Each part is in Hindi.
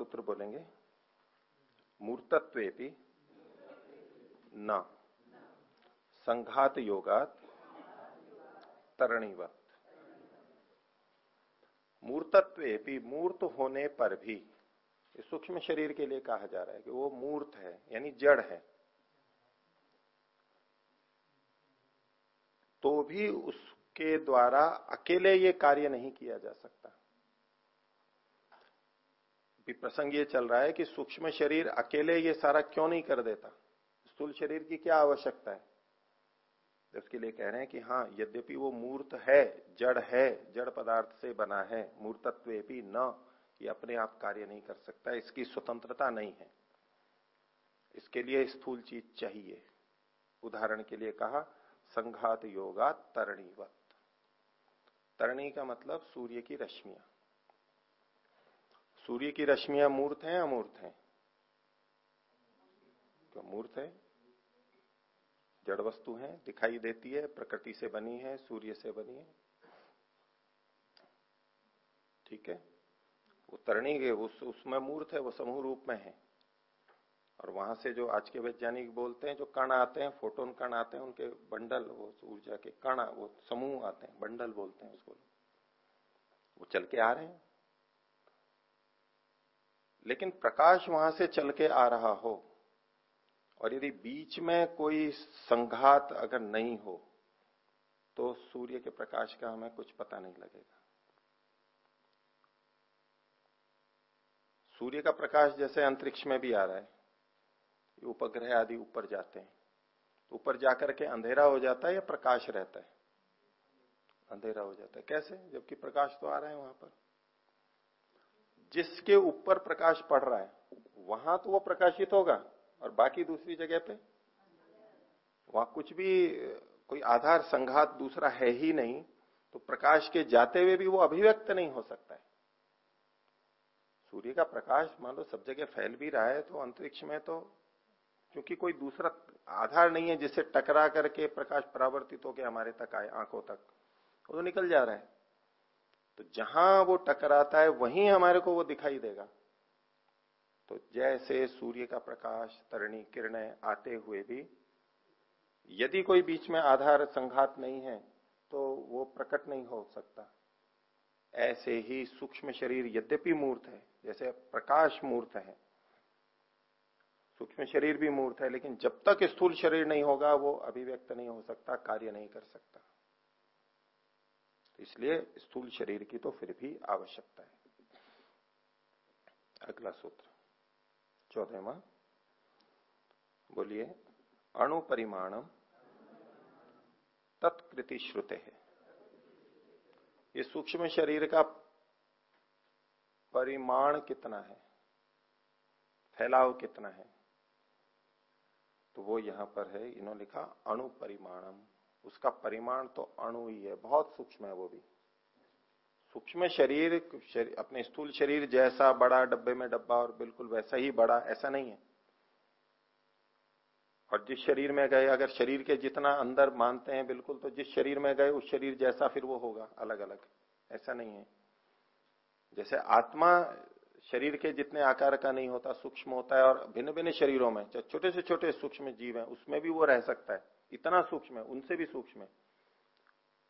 सूत्र बोलेंगे? मूर्तत्व न। संघात योगात तरणीवत। मूर्तत्व मूर्त होने पर भी सूक्ष्म शरीर के लिए कहा जा रहा है कि वो मूर्त है, यानी जड़ है। तो भी उसके द्वारा अकेले ये कार्य नहीं किया जा सकता। प्रसंग ये चल रहा है कि सूक्ष्म शरीर अकेले ये सारा क्यों नहीं कर देता? स्थूल शरीर की क्या आवश्यकता है? उसके लिए कह रहे हैं कि हाँ यद्यपि वो मूर्त है, जड़ है, जड़ पदार्थ से बना है, मूर्तत्व भी न, ये अपने आप कार्य नहीं कर सकता, इसकी स्वतंत्रता नहीं है। इसके लिए स्थूल चीज़ चाहिए। उदाहरण के लिए कहा, संघात योगा तरणीवत। तरणी का मतलब सूर्य की रश्मियाँ। सूर्य की रश्मियाँ मूर्त हैं, अमूर्त हैं? तो मूर्त है? जड़ वस्तु है, दिखाई देती है, प्रकृति से बनी है, सूर्य से बनी है। ठीक है? वो तरणी उस, उसमें मूर्त है, वो समूह रूप में है। और वहाँ से जो आज के वैज्ञानिक बोलते हैं, जो कण आते हैं, फोटोन कण आते हैं, उनके बंडल, वो ऊर्जा के कण, वो समूह आते हैं, बंडल बोलते हैं उसको। वो चल के आ रहे हैं। लेकिन प्रकाश वहाँ से चल के आ रहा हो और यदि बीच में कोई संघात अगर नहीं हो तो सूर्य के प्रकाश का हमें कुछ पता नहीं लगेगा। सूर्य का प्रकाश जैसे अंतरिक्ष में भी आ रहा है उपग्रह आदि ऊपर जाते हैं। तो ऊपर जाकर के अंधेरा हो जाता है या प्रकाश रहता है? अंधेरा हो जाता है। कैसे? जबकि प्रकाश तो आ रहा है वहाँ पर। जिसके ऊपर प्रकाश पड़ रहा है, वहाँ तो वो प्रकाशित होगा, और बाकी दूसरी जगह पे? वहाँ कुछ भी, कोई आधार संघात दूसरा है ही नहीं तो प्रकाश के जाते हुए भी वो अभिव्यक्त नहीं हो सकता है। सूर्य का प्रकाश, मान लो, सब जगह फैल भी रहा है तो अंतरिक्ष में तो क्योंकि कोई दूसरा आधार नहीं है जिससे टकरा करके प्रकाश परावर्तित होकर हमारे तक आए आँखों तक, वो तो निकल जा रहा है। तो जहाँ वो टकराता है, वहीं हमारे को वो दिखाई देगा। तो जैसे सूर्य का प्रकाश, तरणी किरणें आते हुए भी, यदि कोई बीच में आधार संघात नहीं है तो वो प्रकट नहीं हो सकता। ऐसे ही सूक्ष्म शरीर यद्यपि मूर्त है, जैसे प्रकाश मूर्त है, सूक्ष्म शरीर भी मूर्त है, लेकिन जब तक स्थूल शरीर नहीं होगा, वो अभिव्यक्त नहीं हो सकता, कार्य नहीं कर सकता। इसलिए स्थूल शरीर की तो फिर भी आवश्यकता है। अगला सूत्र, चौदहवा। बोलिए, अणु परिमाणम तत्कृति श्रुते है। ये सूक्ष्म शरीर का परिमाण कितना है? फैलाव कितना है? तो वो यहाँ पर है, इन्होंने लिखा अणु परिमाणम। उसका परिमाण तो अणु ही है बहुत सूक्ष्म है वो भी। सूक्ष्म शरीर, अपने स्थूल शरीर जैसा बड़ा डब्बे में डब्बा और बिल्कुल वैसा ही बड़ा ऐसा नहीं है। और जिस शरीर में गए अगर शरीर के जितना अंदर मानते हैं बिल्कुल तो जिस शरीर में गए उस शरीर जैसा फिर वो होगा अलग अलग ऐसा नहीं है। जैसे आत्मा शरीर के जितने आकार का नहीं होता सूक्ष्म होता है और भिन्न भिन्न शरीरों में चाहे छोटे से छोटे सूक्ष्म जीव है उसमें भी वो रह सकता है। इतना सूक्ष्म है, उनसे भी सूक्ष्म है।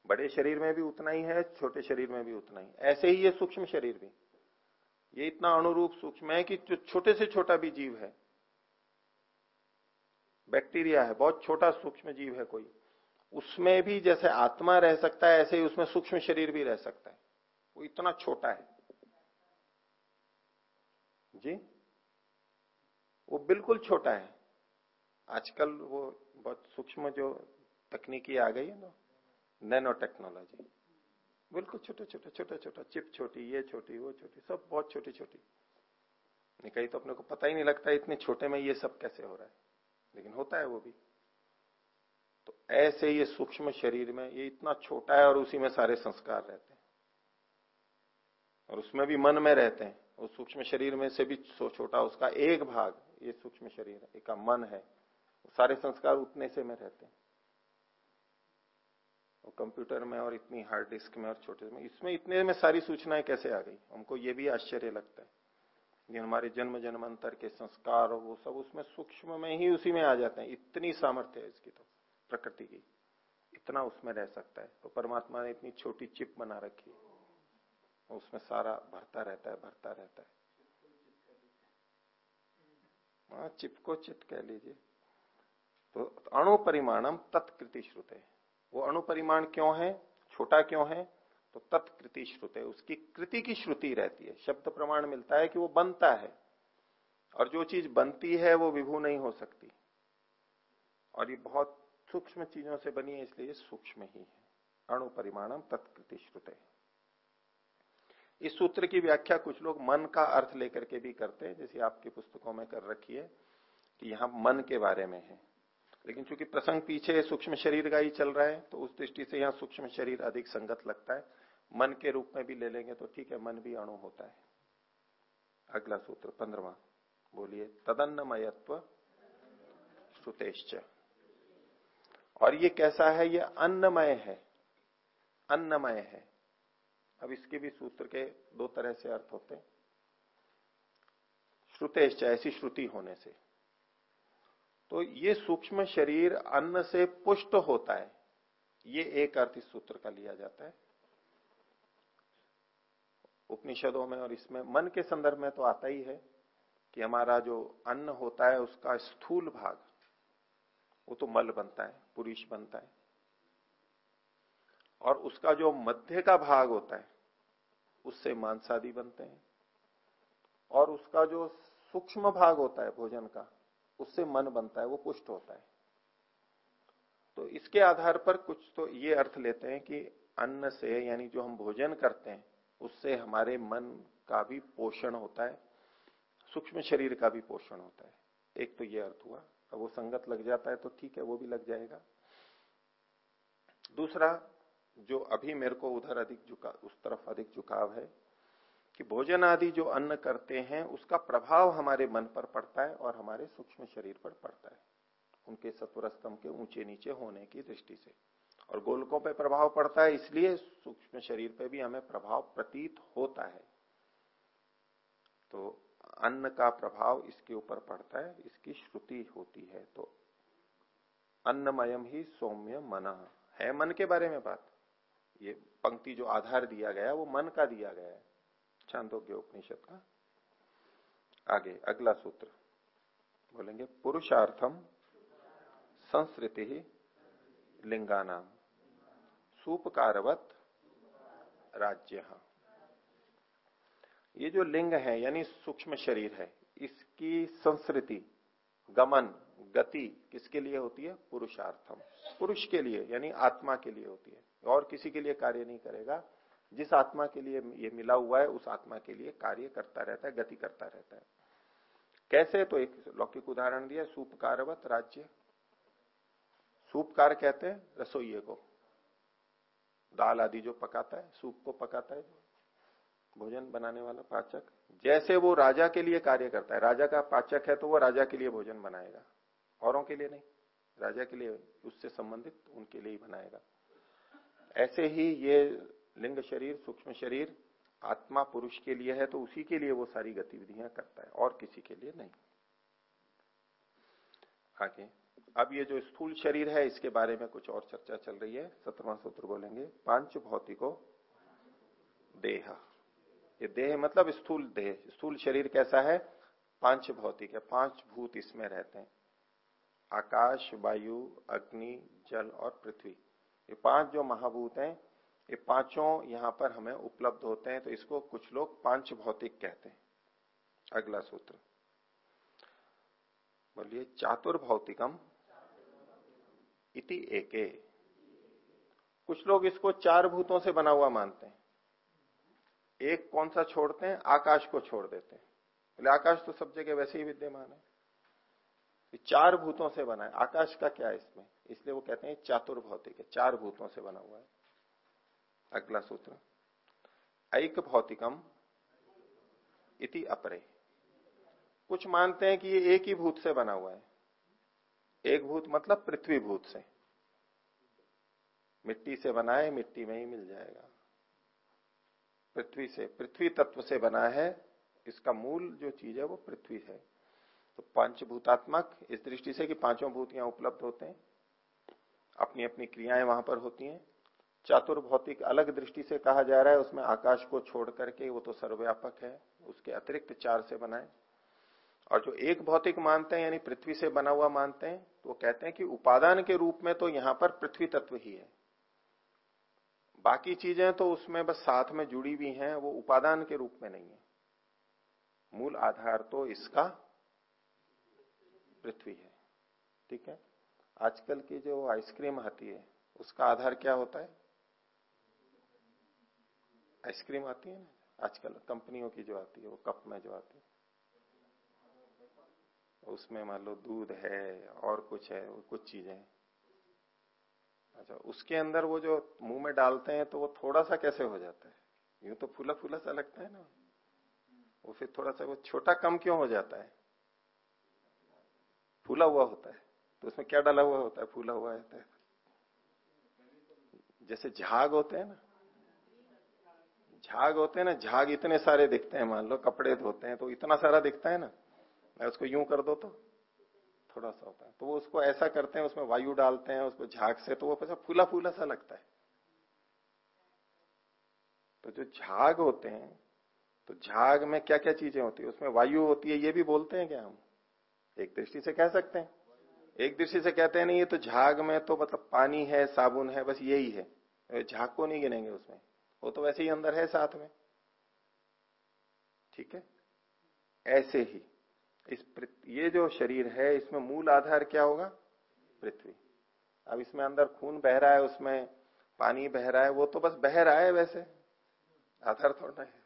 बड़े शरीर में भी उतना ही है, छोटे शरीर में भी उतना ही। ऐसे ही ये सूक्ष्म शरीर भी। ये इतना अनुरूप सूक्ष्म है कि जो छोटे से छोटा भी जीव है, बैक्टीरिया है, बहुत छोटा सूक्ष्म जीव है कोई, उसमें भी जैसे आत्मा रह सकता है, ऐसे ही उसमें सूक्ष्म शरीर भी रह सकता है। वो इतना छोटा है। जी? वो बिल्कुल छोटा है। आजकल वो बहुत सूक्ष्म जो तकनीकी आ गई है ना, नैनो टेक्नोलॉजी। बिल्कुल छोटे छोटे छोटे, छोटा, चिप छोटी, ये छोटी, वो छोटी, सब बहुत छोटी छोटी। नहीं, कहीं तो अपने को पता ही नहीं लगता इतने छोटे में ये सब कैसे हो रहा है, लेकिन होता है वो भी। तो ऐसे ये सूक्ष्म शरीर में ये इतना छोटा है और उसी में सारे संस्कार रहते हैं। और उसमें भी मन में रहते हैं। उस सूक्ष्म शरीर में से भी छोटा, उसका एक भाग, ये सूक्ष्म शरीर है, एक मन है। सारे संस्कार उतने से में रहते हैं। और कंप्यूटर में और इतनी हार्ड डिस्क में और छोटे में। इसमें इतने में सारी सूचनाएँ कैसे आ गई? हमको ये भी आश्चर्य लगता है ये हमारे जन्म जन्मांतर के संस्कार और वो सब उसमें सूक्ष्म में ही उसी में आ जाते हैं। इतनी सामर्थ्य है इसकी तो प्रकृति की। इतना उसमें रह सकता है। तो परमात्मा ने इतनी छोटी चिप बना रखी है। उसमें सारा भरता रहता है, भरता रहता है। हाँ चिप को चित कह लीजिए। तो अणु परिमाणम तत्कृति श्रुते। वो अणु परिमाण क्यों है? छोटा क्यों है? तो तत्कृति श्रुते। उसकी कृति की श्रुति रहती है। शब्द प्रमाण मिलता है कि वो बनता है। और जो चीज़ बनती है, वो विभू नहीं हो सकती। और ये बहुत सूक्ष्म चीज़ों से बनी है, इसलिए सूक्ष्म ही है। अणु परिमाणम तत्कृति श्रुत। इस सूत्र की व्याख्या कुछ लोग मन का अर्थ लेकर के भी करते हैं, जैसे आपकी पुस्तकों में कर रखी है कि यहाँ मन के बारे में है। लेकिन चूँकि प्रसंग पीछे सूक्ष्म शरीर का ही चल रहा है तो उस दृष्टि से यहाँ सूक्ष्म शरीर अधिक संगत लगता है। मन के रूप में भी ले लेंगे तो ठीक है, मन भी अणु होता है। अगला सूत्र, पंद्रवा, बोलिए, तदन्नमयत्व श्रुतेश्च। और ये कैसा है? ये अन्नमय है। अन्नमय है। अब इसके भी सूत्र के दो तरह से अर्थ होते हैं। श्रुतेश्च, ऐसी श्रुति होने से। तो ये सूक्ष्म शरीर अन्न से पुष्ट होता है। ये एक अर्थ इस सूत्र का लिया जाता है। उपनिषदों में और इसमें मन के संदर्भ में तो आता ही है कि हमारा जो अन्न होता है, उसका स्थूल भाग, वो तो मल बनता है, पुरुष बनता है। और उसका जो मध्य का भाग होता है, उससे मांसादी बनते हैं। और उसका जो सूक्ष्म भाग होता है भोजन का उससे मन बनता है, वो पुष्ट होता है। तो इसके आधार पर कुछ तो ये अर्थ लेते हैं कि अन्न से, यानी जो हम भोजन करते हैं, उससे हमारे मन का भी पोषण होता है, सूक्ष्म शरीर का भी पोषण होता है। एक तो ये अर्थ हुआ, अब वो संगत लग जाता है तो ठीक है, वो भी लग जाएगा। दूसरा, जो अभी मेरे को उधर अधिक झुका, उस तरफ़ अधिक झुकाव है कि भोजन आदि जो अन्न करते हैं, उसका प्रभाव हमारे मन पर पड़ता है और हमारे सूक्ष्म शरीर पर पड़ता है, उनके सत्वर स्तंभ के ऊँचे नीचे होने की दृष्टि से। और गोलकों पर प्रभाव पड़ता है, इसलिए सूक्ष्म शरीर पर भी हमें प्रभाव प्रतीत होता है। तो अन्न का प्रभाव इसके ऊपर पड़ता है, इसकी श्रुति होती है। तो अन्नमयम ही सौम्य मन। है मन के बारे में बात? ये पंक्ति जो आधार दिया गया, वो मन का दिया गया है। छांदोग्य उपनिषद का आगे, अगला सूत्र। बोलेंगे, पुरुषार्थम संस्कृति ही लिंगानाम, सूपकारवत राज्य। ये जो लिंग है, यानी सूक्ष्म शरीर है, इसकी संस्कृति, गमन, गति किसके लिए होती है? पुरुषार्थम। पुरुष के लिए, यानी आत्मा के लिए होती है। और किसी के लिए कार्य नहीं करेगा। जिस आत्मा के लिए ये मिला हुआ है, उस आत्मा के लिए कार्य करता रहता है, गति करता रहता है। कैसे? तो एक लौकिक उदाहरण दिया, सूपकारवत राज्य। सूपकार कहते हैं रसोइये को। दाल आदि जो पकाता है, सूप को पकाता है। भोजन बनाने वाला पाचक। जैसे वो राजा के लिए कार्य करता है। राजा का पाचक है तो वो राजा के लिए भोजन बनाएगा। औरों के लिए नहीं। राजा के लिए उससे संबंधित उनके लिए ही बनाएगा। ऐसे ही ये लिंग शरीर, सूक्ष्म शरीर, आत्मा पुरुष के लिए है तो उसी के लिए वो सारी गतिविधियाँ करता है, और किसी के लिए नहीं। आगे, अब ये जो स्थूल शरीर है, इसके बारे में कुछ और चर्चा चल रही है। सत्रवा सूत्र बोलेंगे, पाँच भौतिको, देह। ये देह मतलब स्थूल देह। स्थूल शरीर कैसा है? पाँच भौतिक है, पाँच भूत इसमें रहते हैं। आकाश, वायु, अग्नि, जल और पृथ्वी। ये पाँच जो महाभूत हैं ये पाँचों यहाँ पर हमें उपलब्ध होते हैं तो इसको कुछ लोग पाँच भौतिक कहते हैं। अगला सूत्र। बोलिए चातुर भौतिकम इति एके। कुछ लोग इसको चार भूतों से बना हुआ मानते हैं। एक कौन सा छोड़ते हैं? आकाश को छोड़ देते हैं। बोले आकाश तो सब जगह वैसे ही विद्यमान है। चार भूतों से बना है। आकाश का क्या है इसमें? इसलिए वो कहते हैं चातुर भौतिक है, चार भूतों से बना हुआ है। अगला सूत्र। ऐक भौतिकम इति अपरे। कुछ मानते हैं कि ये एक ही भूत से बना हुआ है। एक भूत मतलब पृथ्वी भूत से। मिट्टी से बना है, मिट्टी में ही मिल जाएगा। पृथ्वी से, पृथ्वी तत्व से बना है, इसका मूल जो चीज़ है वो पृथ्वी है। तो पंचभूतात्मक, इस दृष्टि से कि पाँचों भूत यहाँ उपलब्ध होते हैं। अपनी अपनी क्रियाएँ वहाँ पर होती हैं। चातुर्भौतिक अलग दृष्टि से कहा जा रहा है, उसमें आकाश को छोड़ करके वो तो सर्वव्यापक है, उसके अतिरिक्त चार से बनाए। और जो एक भौतिक मानते हैं, यानी पृथ्वी से बना हुआ मानते हैं तो वो कहते हैं कि उपादान के रूप में तो यहाँ पर पृथ्वी तत्व ही है। बाकी चीज़ें तो उसमें बस साथ में जुड़ी हुई हैं, वो उपादान के रूप में नहीं है। मूल आधार तो इसका पृथ्वी है। ठीक है? आजकल की जो आइसक्रीम आती है, उसका आधार क्या होता है? आइसक्रीम आती है ना, आजकल कंपनियों की जो आती है, वो कप में जो आती है, उसमें मान लो दूध है और कुछ है कुछ चीज़ें अच्छा उसके अंदर वो जो मुँह में डालते हैं तो वो थोड़ा सा कैसे हो जाता है? यूँ तो फूला फूला सा लगता है ना। वो फिर थोड़ा सा वो छोटा कम क्यों हो जाता है? फूला हुआ होता है। तो उसमें क्या डाला हुआ होता है? फूला हुआ होता है। जैसे झाग होते हैं ना झाग होते हैं ना, झाग इतने सारे दिखते हैं, मान लो कपड़े धोते हैं तो इतना सारा दिखता है ना, मैं उसको यूँ कर दो तो थोड़ा सा होता है। तो वो उसको ऐसा करते हैं, उसमें वायु डालते हैं, उसको झाग से तो वो फूला फूला सा लगता है। तो जो झाग होते हैं तो झाग में क्या क्या चीज़ें होती है? उसमें वायु होती है, ये भी बोलते हैं क्या हम? एक दृष्टि से कह सकते हैं? एक दृष्टि से कहते हैं, नहीं, ये तो झाग में तो मतलब पानी है, साबुन है, बस यही है। झाग को नहीं गिनेंगे उसमें। वो तो वैसे ही अंदर है साथ में। ठीक है? ऐसे ही। इस ये जो शरीर है, इसमें मूल आधार क्या होगा? पृथ्वी। अब इसमें अंदर खून बह रहा है, उसमें पानी बह रहा है, वो तो बस बह रहा है वैसे। आधार थोड़ा है।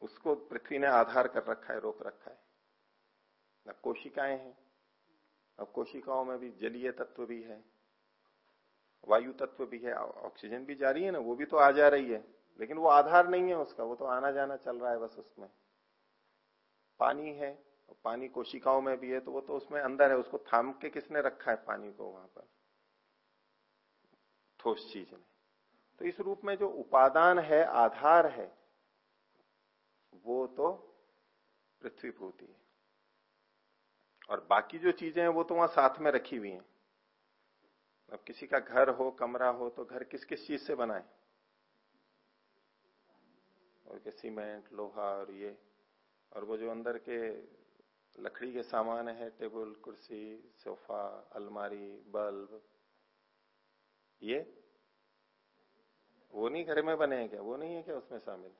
उसको पृथ्वी ने आधार कर रखा है, रोक रखा है। न कोशिकाएँ हैं। अब कोशिकाओं में भी जलीय तत्व भी है। वायु तत्व भी है ऑक्सीजन भी जा रही है ना, वो भी तो आ जा रही है। लेकिन वो आधार नहीं है उसका, वो तो आना जाना चल रहा है बस उसमें। पानी है पानी कोशिकाओं में भी है तो वो तो उसमें अंदर है, उसको थाम के किसने रखा है पानी को वहाँ पर? ठोस चीज़ ने। तो इस रूप में जो उपादान है, आधार है, वो तो पृथ्वी भूति है। और बाकी जो चीज़ें हैं, वो तो वहाँ साथ में रखी हुई हैं। अब किसी का घर हो, कमरा हो तो घर किस किस चीज़ से बनाए? और के सीमेंट, लोहा और ये। और वो जो अंदर के लकड़ी के सामान है, टेबल, कुर्सी, सोफा, अलमारी, बल्ब, ये, वो नहीं घर में बने हैं क्या? वो नहीं है क्या उसमें शामिल?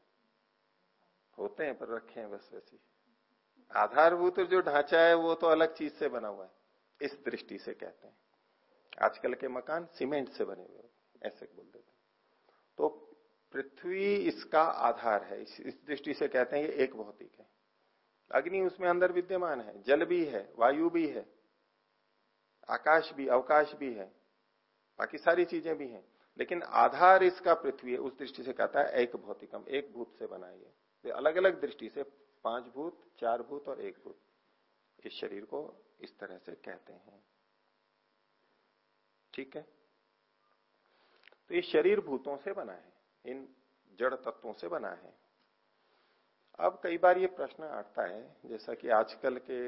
होते हैं पर रखे हैं बस वैसे आधारभूत जो ढांचा है, वो तो अलग चीज़ से बना हुआ है, इस दृष्टि से कहते हैं। आजकल के मकान सीमेंट से बने हुए ऐसे बोल देते तो पृथ्वी इसका आधार है इस, इस दृष्टि से कहते हैं ये एक भौतिक है। अग्नि उसमें अंदर विद्यमान है जल भी है वायु भी है आकाश भी अवकाश भी है बाकी सारी चीज़ें भी हैं। लेकिन आधार इसका पृथ्वी है उस दृष्टि से कहता है एक भौतिकम एक भूत से बनाइए तो अलग अलग दृष्टि से पाँच भूत चार भूत और एक भूत इस शरीर को इस तरह से कहते हैं। ठीक है? तो ये शरीर भूतों से बना है, इन जड़ तत्वों से बना है। अब कई बार ये प्रश्न आता है, जैसा कि आजकल के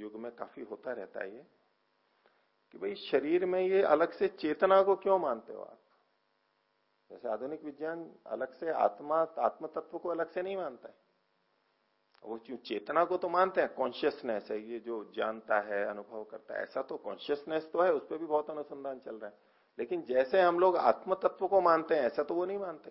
युग में काफ़ी होता रहता है ये, कि भाई शरीर में ये अलग से चेतना को क्यों मानते हो आप? जैसे आधुनिक विज्ञान अलग से आत्मा आत्म तत्व को अलग से नहीं मानता है। वो क्यों, चेतना को तो मानते हैं कॉन्शियसनेस है, ये जो जानता है, अनुभव करता है, ऐसा तो कॉन्शियसनेस तो है, उस पर भी बहुत अनुसंधान चल रहा है। लेकिन जैसे हम लोग आत्म तत्व को मानते हैं, ऐसा तो वो नहीं मानते।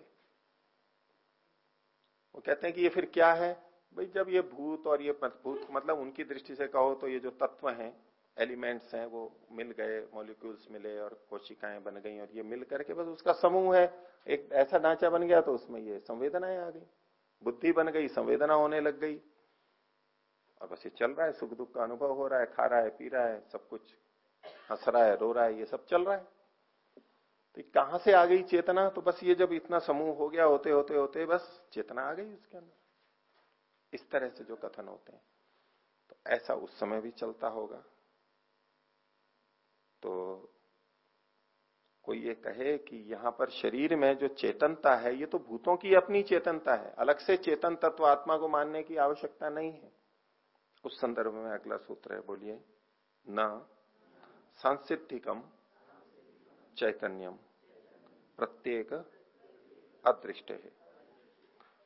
वो कहते हैं कि ये फिर क्या है? भाई जब ये भूत और ये भूत मतलब उनकी दृष्टि से कहो तो ये जो तत्व हैं, एलिमेंट्स हैं, वो मिल गए मॉलिक्यूल्स मिले और कोशिकाएँ बन गई और ये मिल करके बस उसका समूह है। एक ऐसा ढांचा बन गया तो उसमें ये संवेदनाएँ आ गई। बुद्धि बन गई, संवेदना होने लग गई। और बस ये चल रहा है, सुख दुख का अनुभव हो रहा है, खा रहा है, पी रहा है, सब कुछ हंस रहा है, रो रहा है, ये सब चल रहा है। तो कहाँ से आ गई चेतना? तो बस ये जब इतना समूह हो गया, होते होते होते, बस चेतना आ गई उसके अंदर। इस तरह से जो कथन होते हैं। तो ऐसा उस समय भी चलता होगा। तो कोई ये कहे कि यहाँ पर शरीर में जो चेतनता है, ये तो भूतों की अपनी चेतनता है। अलग से चेतन तत्व आत्मा को मानने की आवश्यकता नहीं है। उस संदर्भ में अगला सूत्र है, बोलिए, न सांसिधिकम चैतन्यम प्रत्येक अदृष्ट है।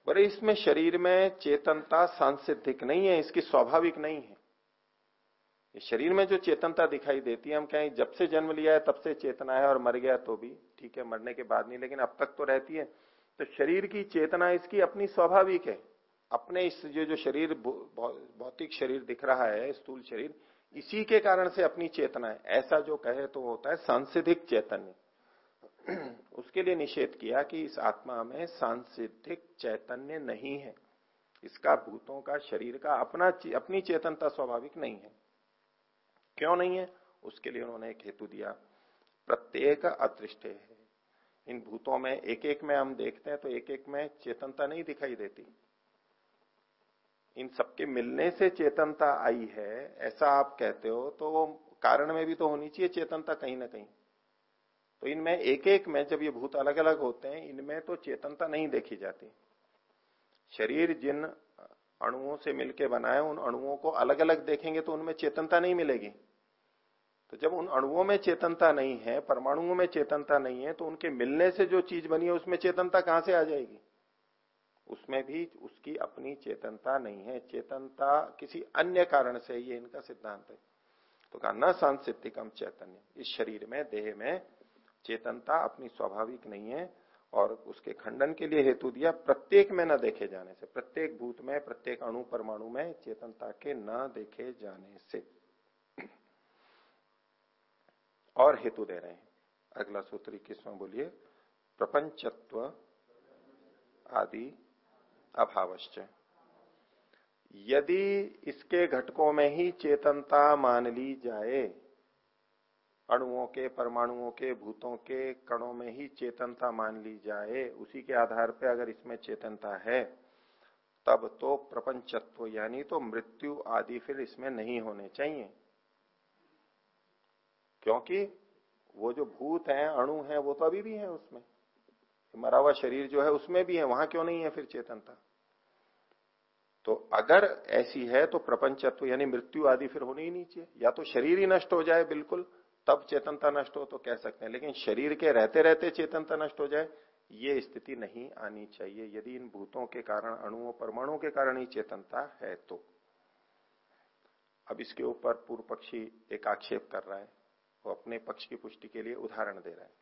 बड़े इसमें शरीर में चेतनता सांसिधिक नहीं है, इसकी स्वाभाविक नहीं है। शरीर में जो चेतनता दिखाई देती है, हम कहें जब से जन्म लिया है, तब से चेतना है और मर गया तो भी ठीक है, मरने के बाद नहीं, लेकिन अब तक तो रहती है। तो शरीर की चेतना इसकी अपनी स्वाभाविक है। अपने इस जो जो शरीर भौतिक शरीर दिख रहा है, स्थूल शरीर, इसी के कारण से अपनी चेतना है। ऐसा जो कहे तो होता है सांसिधिक चैतन्य। उसके लिए निषेध किया कि इस आत्मा में सांसिधिक चैतन्य नहीं है। इसका भूतों का शरीर का अपना अपनी चेतनता स्वाभाविक नहीं है। क्यों नहीं है? उसके लिए उन्होंने एक हेतु दिया। प्रत्येक अदृष्ट है। इन भूतों में एक एक में हम देखते हैं तो एक एक में चेतनता नहीं दिखाई देती। इन सबके मिलने से चेतनता आई है, ऐसा आप कहते हो तो वो कारण में भी तो होनी चाहिए चेतनता कहीं ना कहीं। तो इनमें एक एक में जब ये भूत अलग अलग होते हैं, इनमें तो चेतनता नहीं देखी जाती। शरीर जिन अणुओं से मिलकर बनाए, उन अणुओं को अलग अलग देखेंगे तो उनमें चेतनता नहीं मिलेगी। तो जब उन अणुओं में चेतनता नहीं है, परमाणुओं में चेतनता नहीं है तो उनके मिलने से जो चीज़ बनी है, उसमें चेतनता कहाँ से आ जाएगी? उसमें भी उसकी अपनी चेतनता नहीं है। चेतनता किसी अन्य कारण से ये इनका सिद्धांत है। तो कहा, न सांसिधिकम चैतन्य। इस शरीर में, देह में चेतनता अपनी स्वाभाविक नहीं है और उसके खंडन के लिए हेतु दिया, प्रत्येक में न देखे जाने से, प्रत्येक भूत में, प्रत्येक अणु परमाणु में चेतनता के न देखे जाने से। और हेतु दे रहे हैं। अगला सूत्र किसमें बोलिए, प्रपंचत्व आदि अभावश्च। यदि इसके घटकों में ही चेतनता मान ली जाए, अणुओं के, परमाणुओं के, भूतों के कणों में ही चेतनता मान ली जाए, उसी के आधार पर अगर इसमें चेतनता है, तब तो प्रपंचत्व यानी तो मृत्यु आदि फिर इसमें नहीं होने चाहिए। क्योंकि वो जो भूत है, अणु है, वो तो अभी भी है उसमें। मरा हुआ शरीर जो है उसमें भी है, वहाँ क्यों नहीं है फिर चेतनता? तो अगर ऐसी है तो प्रपंचत्व यानी मृत्यु आदि फिर होनी ही नहीं चाहिए या तो शरीर ही नष्ट हो जाए बिल्कुल, तब चेतनता नष्ट हो तो कह सकते हैं। लेकिन शरीर के रहते रहते चेतनता नष्ट हो जाए, ये स्थिति नहीं आनी चाहिए। यदि इन भूतों के कारण, अणुओं, परमाणुओं के कारण ही चेतनता है तो। अब इसके ऊपर पूर्व पक्षी एक आक्षेप कर रहा है। वो अपने पक्ष की पुष्टि के लिए उदाहरण दे रहे हैं।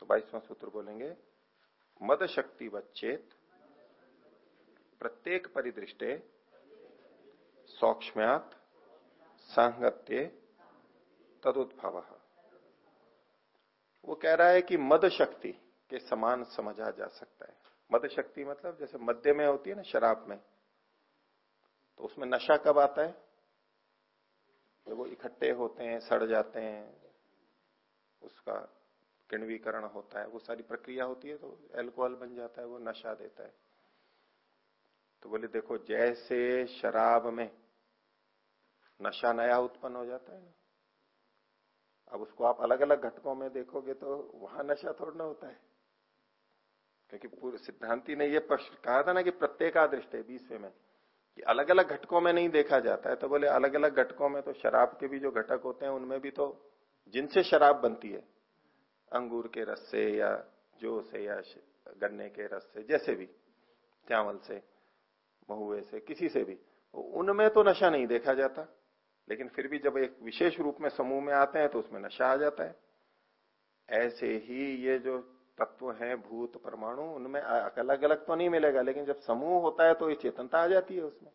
तो बाईसवां सूत्र बोलेंगे मद शक्ति वच्चेत, प्रत्येक परिदृष्टे सौक्ष्म्यात, सांगत्य तदुद्भव। वो कह रहा है कि मद शक्ति के समान समझा जा सकता है। मद शक्ति मतलब जैसे मध्य में होती है ना, शराब में। तो उसमें नशा कब आता है? जब वो इकट्ठे होते हैं, सड़ जाते हैं, उसका किणवीकरण होता है, वो सारी प्रक्रिया होती है तो एल्कोहल बन जाता है, वो नशा देता है। तो बोले, देखो, जैसे शराब में नशा नया उत्पन्न हो जाता है ना, अब उसको आप अलग अलग घटकों में देखोगे तो वहाँ नशा थोड़ा ना होता है। क्योंकि पूरे सिद्धांति ने ये कहा था ना कि प्रत्येक आदृष्ट है बीसवें में। कि अलग अलग घटकों में नहीं देखा जाता है तो बोले अलग अलग घटकों में तो शराब के भी जो घटक होते हैं, उनमें भी तो जिनसे शराब बनती है, अंगूर के रस से या जो से या गन्ने के रस से, जैसे भी, चावल से, महुए से, किसी से भी उनमें तो नशा नहीं देखा जाता। लेकिन फिर भी जब एक विशेष रूप में समूह में आते हैं तो उसमें नशा आ जाता है। ऐसे ही ये जो तत्व है, भूत, परमाणु, उनमें अलग अलग तो नहीं मिलेगा, लेकिन जब समूह होता है तो ये चेतनता आ जाती है उसमें।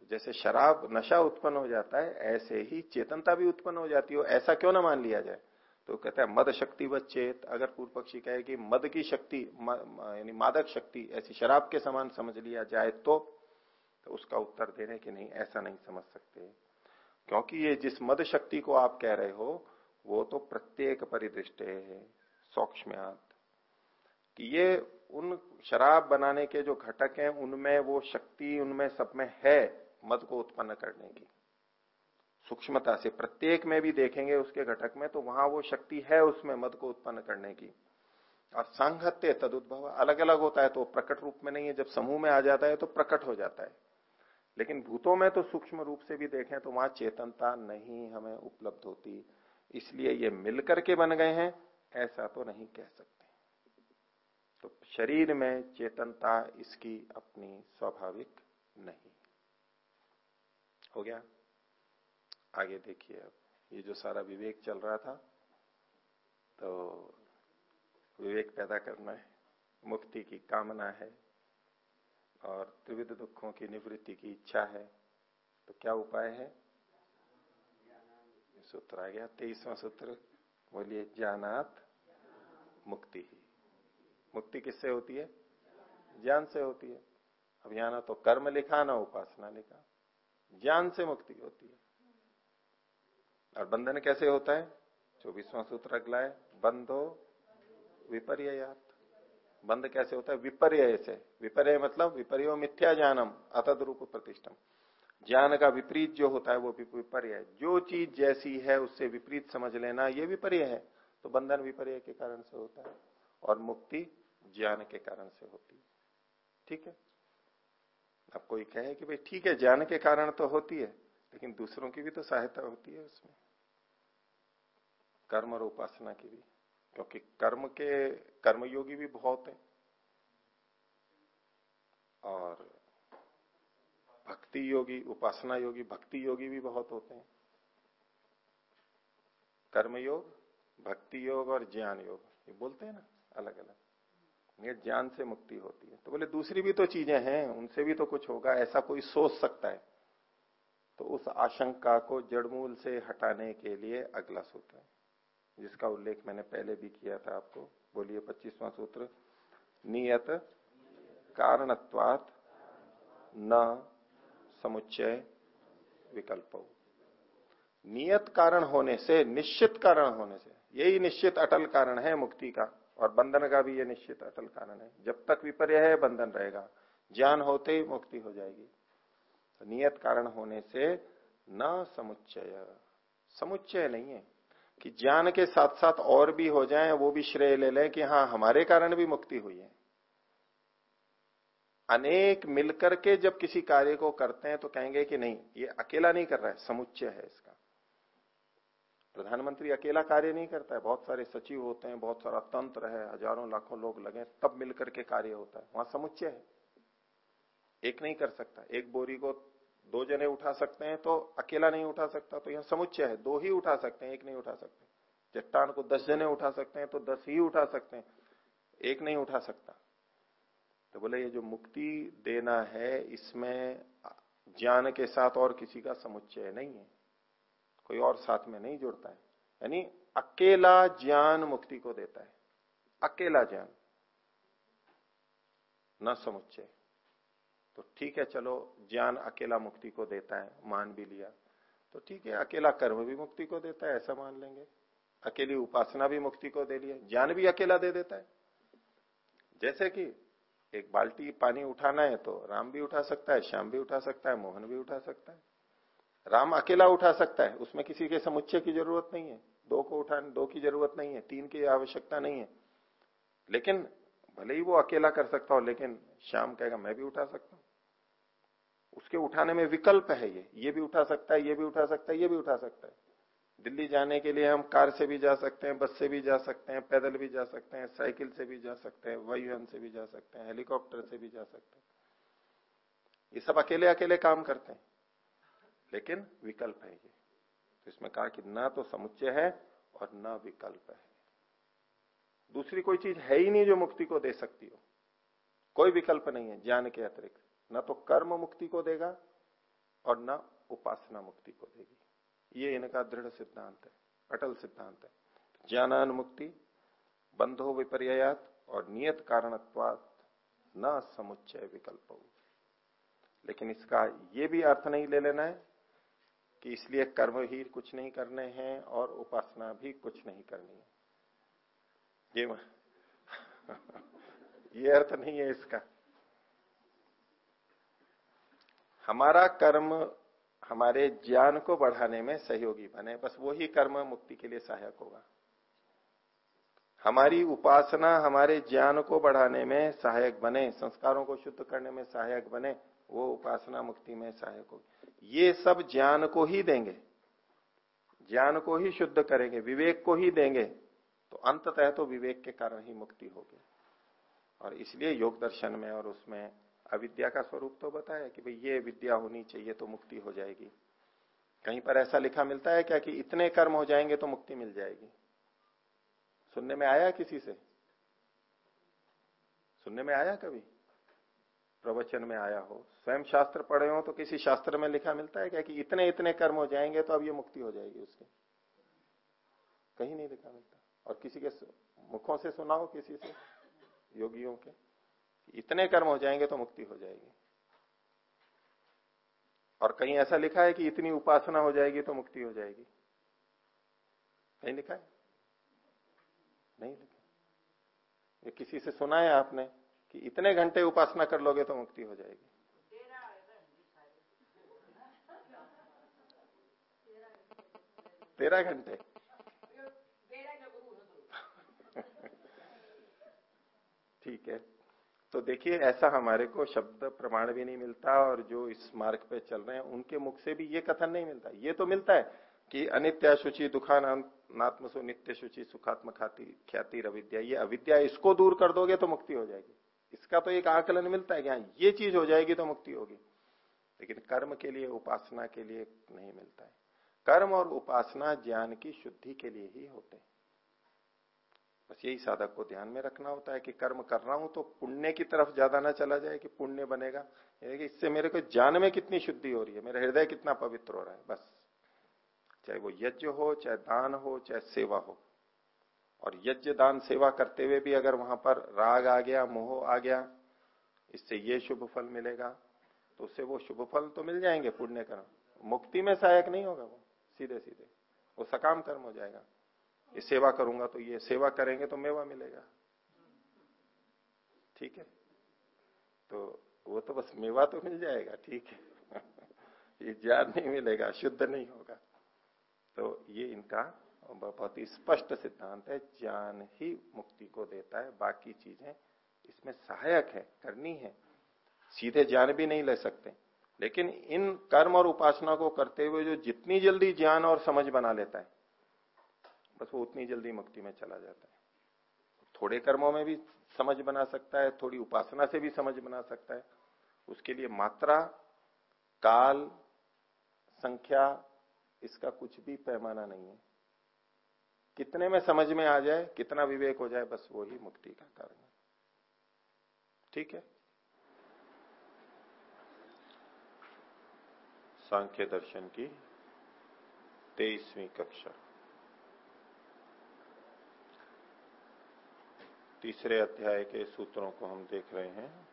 तो जैसे शराब नशा उत्पन्न हो जाता है, ऐसे ही चेतनता भी उत्पन्न हो जाती है ऐसा क्यों ना मान लिया जाए? तो कहते हैं, मद शक्ति व चेत। अगर पूर्व पक्षी कहे कि मद की शक्ति यानी मादक शक्ति ऐसी शराब के समान समझ लिया जाए तो तो उसका उत्तर दे रहे कि नहीं, ऐसा नहीं समझ सकते। क्योंकि ये जिस मद शक्ति को आप कह रहे हो, वो तो प्रत्येक परिदृष्ट है। सौक्ष्म्यात कि ये उन शराब बनाने के जो घटक हैं, उनमें वो शक्ति, उनमें सब में है मद को उत्पन्न करने की। सूक्ष्मता से प्रत्येक में भी देखेंगे उसके घटक में तो वहाँ वो शक्ति है उसमें मद को उत्पन्न करने की। और सांघत्य तदुद्भव अलग अलग होता है तो प्रकट रूप में नहीं है। जब समूह में आ जाता है तो प्रकट हो जाता है। लेकिन भूतों में तो सूक्ष्म रूप से भी देखें तो वहाँ चेतनता नहीं हमें उपलब्ध होती। इसलिए ये मिलकर के बन गए हैं। ऐसा तो नहीं कह सकते। तो शरीर में चेतनता इसकी अपनी स्वाभाविक नहीं। हो गया? आगे देखिए अब। ये जो सारा विवेक चल रहा था तो विवेक पैदा करना है, मुक्ति की कामना है, और त्रिविध दुखों की निवृत्ति की इच्छा है। तो क्या उपाय है? सूत्र आ गया, तेईसवा सूत्र, बोलिए, ज्ञानात मुक्ति ही। मुक्ति किससे होती है? ज्ञान से होती है। अब यहाँ ना तो कर्म लिखा, ना उपासना लिखा। ज्ञान से मुक्ति होती है। और बंधन कैसे होता है? चौबीसवां सूत्र अगला है बंधो विपर्यात बंध कैसे होता है? विपर्य से। विपर्य मतलब विपर्य मिथ्या ज्ञानम अतद रूप प्रतिष्ठम। ज्ञान का विपरीत जो होता है, वो विपर्य है। जो चीज़ जैसी है, उससे विपरीत समझ लेना, ये विपर्य है। तो बंधन विपर्य के कारण से होता है और मुक्ति ज्ञान के कारण से होती है। ठीक है? अब कोई कहे कि भाई ठीक है, ज्ञान के कारण तो होती है, लेकिन दूसरों की भी तो सहायता होती है उसमें। कर्म और उपासना की भी, क्योंकि कर्म के कर्मयोगी भी बहुत है। और भक्ति योगी, उपासना योगी, भक्ति योगी भी बहुत होते हैं। कर्मयोग भक्ति योग और ज्ञान योग, ये बोलते हैं ना अलग अलग ये ज्ञान से मुक्ति होती है। तो बोले, दूसरी भी तो चीज़ें हैं, उनसे भी तो कुछ होगा, ऐसा कोई सोच सकता है। तो उस आशंका को जड़मूल से हटाने के लिए अगला सूत्र है, जिसका उल्लेख मैंने पहले भी किया था आपको। बोलिए पच्चीसवां सूत्र, नियत कारणत्वात न समुच्चय विकल्प। नियत कारण होने से, निश्चित कारण होने से यही निश्चित अटल कारण है मुक्ति का, और बंधन का भी ये निश्चित अटल कारण है। जब तक विपर्य है, बंधन रहेगा। ज्ञान होते ही मुक्ति हो जाएगी। तो नियत कारण होने से न समुच्चय। समुच्चय नहीं है कि ज्ञान के साथ साथ और भी हो जाए, वो भी श्रेय ले लें कि हाँ हमारे कारण भी मुक्ति हुई है। अनेक मिलकर के जब किसी कार्य को करते हैं तो कहेंगे कि नहीं, ये अकेला नहीं कर रहा है, समुच्चय है इसका। प्रधानमंत्री अकेला कार्य नहीं करता है। बहुत सारे सचिव होते हैं, बहुत सारा तंत्र है, हज़ारों लाखों लोग लगे तब मिलकर के कार्य होता है। वहाँ समुच्चय है। एक नहीं कर सकता। एक बोरी को दो जने उठा सकते हैं तो अकेला नहीं उठा सकता तो यहाँ समुच्चय है। दो ही उठा सकते हैं, एक नहीं उठा सकते। चट्टान को दस जने उठा सकते हैं तो दस ही उठा सकते हैं। एक नहीं उठा सकता। तो बोले, ये जो मुक्ति देना है, इसमें ज्ञान के साथ और किसी का समुच्चय नहीं है। कोई और साथ में नहीं जुड़ता है। यानी अकेला ज्ञान मुक्ति को देता है। अकेला ज्ञान। न समुच्चय। तो ठीक है, चलो, ज्ञान अकेला मुक्ति को देता है, मान भी लिया। तो ठीक है, अकेला कर्म भी मुक्ति को देता है, ऐसा मान लेंगे। अकेली उपासना भी मुक्ति को दे लिया ज्ञान भी अकेला दे देता है। जैसे कि एक बाल्टी पानी उठाना है तो राम भी उठा सकता है, श्याम भी उठा सकता है, मोहन भी उठा सकता है। राम अकेला उठा सकता है, उसमें किसी के समुच्चय की ज़रूरत नहीं है। दो को उठाने दो की ज़रूरत नहीं है, तीन की आवश्यकता नहीं है। लेकिन भले ही वो अकेला कर सकता हो, लेकिन श्याम कहेगा, मैं भी उठा सकता हूँ। उसके उठाने में विकल्प है ये। ये भी उठा सकता है, ये भी उठा सकता है, ये भी उठा सकता है। दिल्ली जाने के लिए हम कार से भी जा सकते हैं, बस से भी जा सकते हैं, पैदल भी जा सकते हैं, साइकिल से भी जा सकते हैं, वायुयान से भी जा सकते हैं, हेलीकॉप्टर से भी जा सकते हैं। ये सब अकेले अकेले काम करते हैं। लेकिन विकल्प है ये। तो इसमें कहा कि ना तो समुच्चय है और न विकल्प है। दूसरी कोई चीज़ है ही नहीं जो मुक्ति को दे सकती हो। कोई विकल्प नहीं है ज्ञान के अतिरिक्त। न तो कर्म मुक्ति को देगा और न उपासना मुक्ति को देगी। ये इनका दृढ़ सिद्धांत है, अटल सिद्धांत है। ज्ञानान मुक्ति बंधो विपर्यात और नियत कारणत्वात न समुच्चय विकल्प लेकिन इसका ये भी अर्थ नहीं ले लेना है कि इसलिए कर्म ही कुछ नहीं करने हैं और उपासना भी कुछ नहीं करनी है। ये ये अर्थ नहीं है इसका। हमारा कर्म हमारे ज्ञान को बढ़ाने में सहयोगी बने। बस वही कर्म मुक्ति के लिए सहायक होगा। हमारी उपासना हमारे ज्ञान को बढ़ाने में सहायक बने, संस्कारों को शुद्ध करने में सहायक बने वो उपासना मुक्ति में सहायक होगी। ये सब ज्ञान को ही देंगे। ज्ञान को ही शुद्ध करेंगे, विवेक को ही देंगे तो अंततः तो विवेक के कारण ही मुक्ति होगी। और इसलिए योग दर्शन में और उसमें अविद्या का स्वरूप तो बताया कि भाई ये विद्या होनी चाहिए तो मुक्ति हो जाएगी। कहीं पर ऐसा लिखा मिलता है क्या कि इतने कर्म हो जाएँगे तो मुक्ति मिल जाएगी? सुनने में आया किसी से? सुनने में आया कभी? प्रवचन में आया हो। स्वयं शास्त्र पढ़े हो तो किसी शास्त्र में लिखा मिलता है क्या कि इतने इतने कर्म हो जाएँगे तो अब ये मुक्ति हो जाएगी उसकी? कहीं नहीं लिखा मिलता। और किसी के मुखों से सुना हो किसी से? योगियों के? इतने कर्म हो जाएँगे तो मुक्ति हो जाएगी। और कहीं ऐसा लिखा है कि इतनी उपासना हो जाएगी तो मुक्ति हो जाएगी। कहीं लिखा है? नहीं लिखा। ये किसी से सुना है आपने? कि इतने घंटे उपासना कर लोगे तो मुक्ति हो जाएगी। तेरह घंटे। ठीक है। तो देखिए, ऐसा हमारे को शब्द प्रमाण भी नहीं मिलता और जो इस मार्ग पे चल रहे हैं, उनके मुख से भी ये कथन नहीं मिलता। ये तो मिलता है कि अनित्य शुचि दुखानात्म सु नित्य शुचि सुखात्म खाती ख्याति अविद्या ये अविद्या इसको दूर कर दोगे तो मुक्ति हो जाएगी। इसका तो एक आकलन मिलता है कि हाँ ये चीज़ हो जाएगी तो मुक्ति होगी। लेकिन कर्म के लिए, उपासना के लिए नहीं मिलता है। कर्म और उपासना ज्ञान की शुद्धि के लिए ही होते हैं। बस यही साधक को ध्यान में रखना होता है कि कर्म कर रहा हूँ तो पुण्य की तरफ़ ज़्यादा ना चला जाए कि पुण्य बनेगा। इससे मेरे को ज्ञान में कितनी शुद्धि हो रही है, मेरा हृदय कितना पवित्र हो रहा है, बस। चाहे वो यज्ञ हो, चाहे दान हो, चाहे सेवा हो। और यज्ञ दान सेवा करते हुए भी अगर वहाँ पर राग आ गया, मोह आ गया, इससे ये शुभ फल मिलेगा। तो उससे वो शुभ फल तो मिल जाएँगे पुण्य कर्म। मुक्ति में सहायक नहीं होगा वो सीधे सीधे वो सकाम कर्म हो जाएगा। ये सेवा करूँगा तो ये सेवा करेंगे तो मेवा मिलेगा। ठीक है? तो वो तो बस मेवा तो मिल जाएगा, ठीक है। ये ज्ञान नहीं मिलेगा, शुद्ध नहीं होगा। तो ये इनका बहुत ही स्पष्ट सिद्धांत है, ज्ञान ही मुक्ति को देता है, बाकी चीज़ें इसमें सहायक है, करनी है। सीधे ज्ञान भी नहीं ले सकते। लेकिन इन कर्म और उपासना को करते हुए जो जितनी जल्दी ज्ञान और समझ बना लेता है, बस वो उतनी जल्दी मुक्ति में चला जाता है। थोड़े कर्मों में भी समझ बना सकता है, थोड़ी उपासना से भी समझ बना सकता है। उसके लिए मात्रा, काल, संख्या, इसका कुछ भी पैमाना नहीं है। कितने में समझ में आ जाए, कितना विवेक हो जाए, बस वो ही मुक्ति का कारण है। ठीक है? सांख्य दर्शन की तेईसवीं कक्षा। तीसरे अध्याय के सूत्रों को हम देख रहे हैं।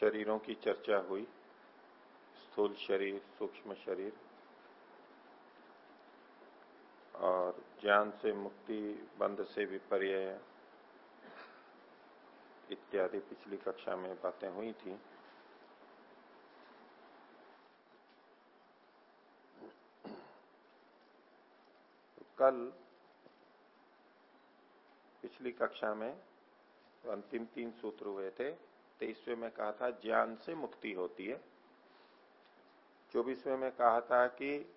शरीरों की चर्चा हुई। स्थूल शरीर, सूक्ष्म शरीर, और ज्ञान से मुक्ति बंध से विपर्य इत्यादि पिछली कक्षा में बातें हुई थी। कल पिछली कक्षा में तो अंतिम तीन सूत्र हुए थे। तेईसवें में कहा था, ज्ञान से मुक्ति होती है। चौबीसवें में कहा था कि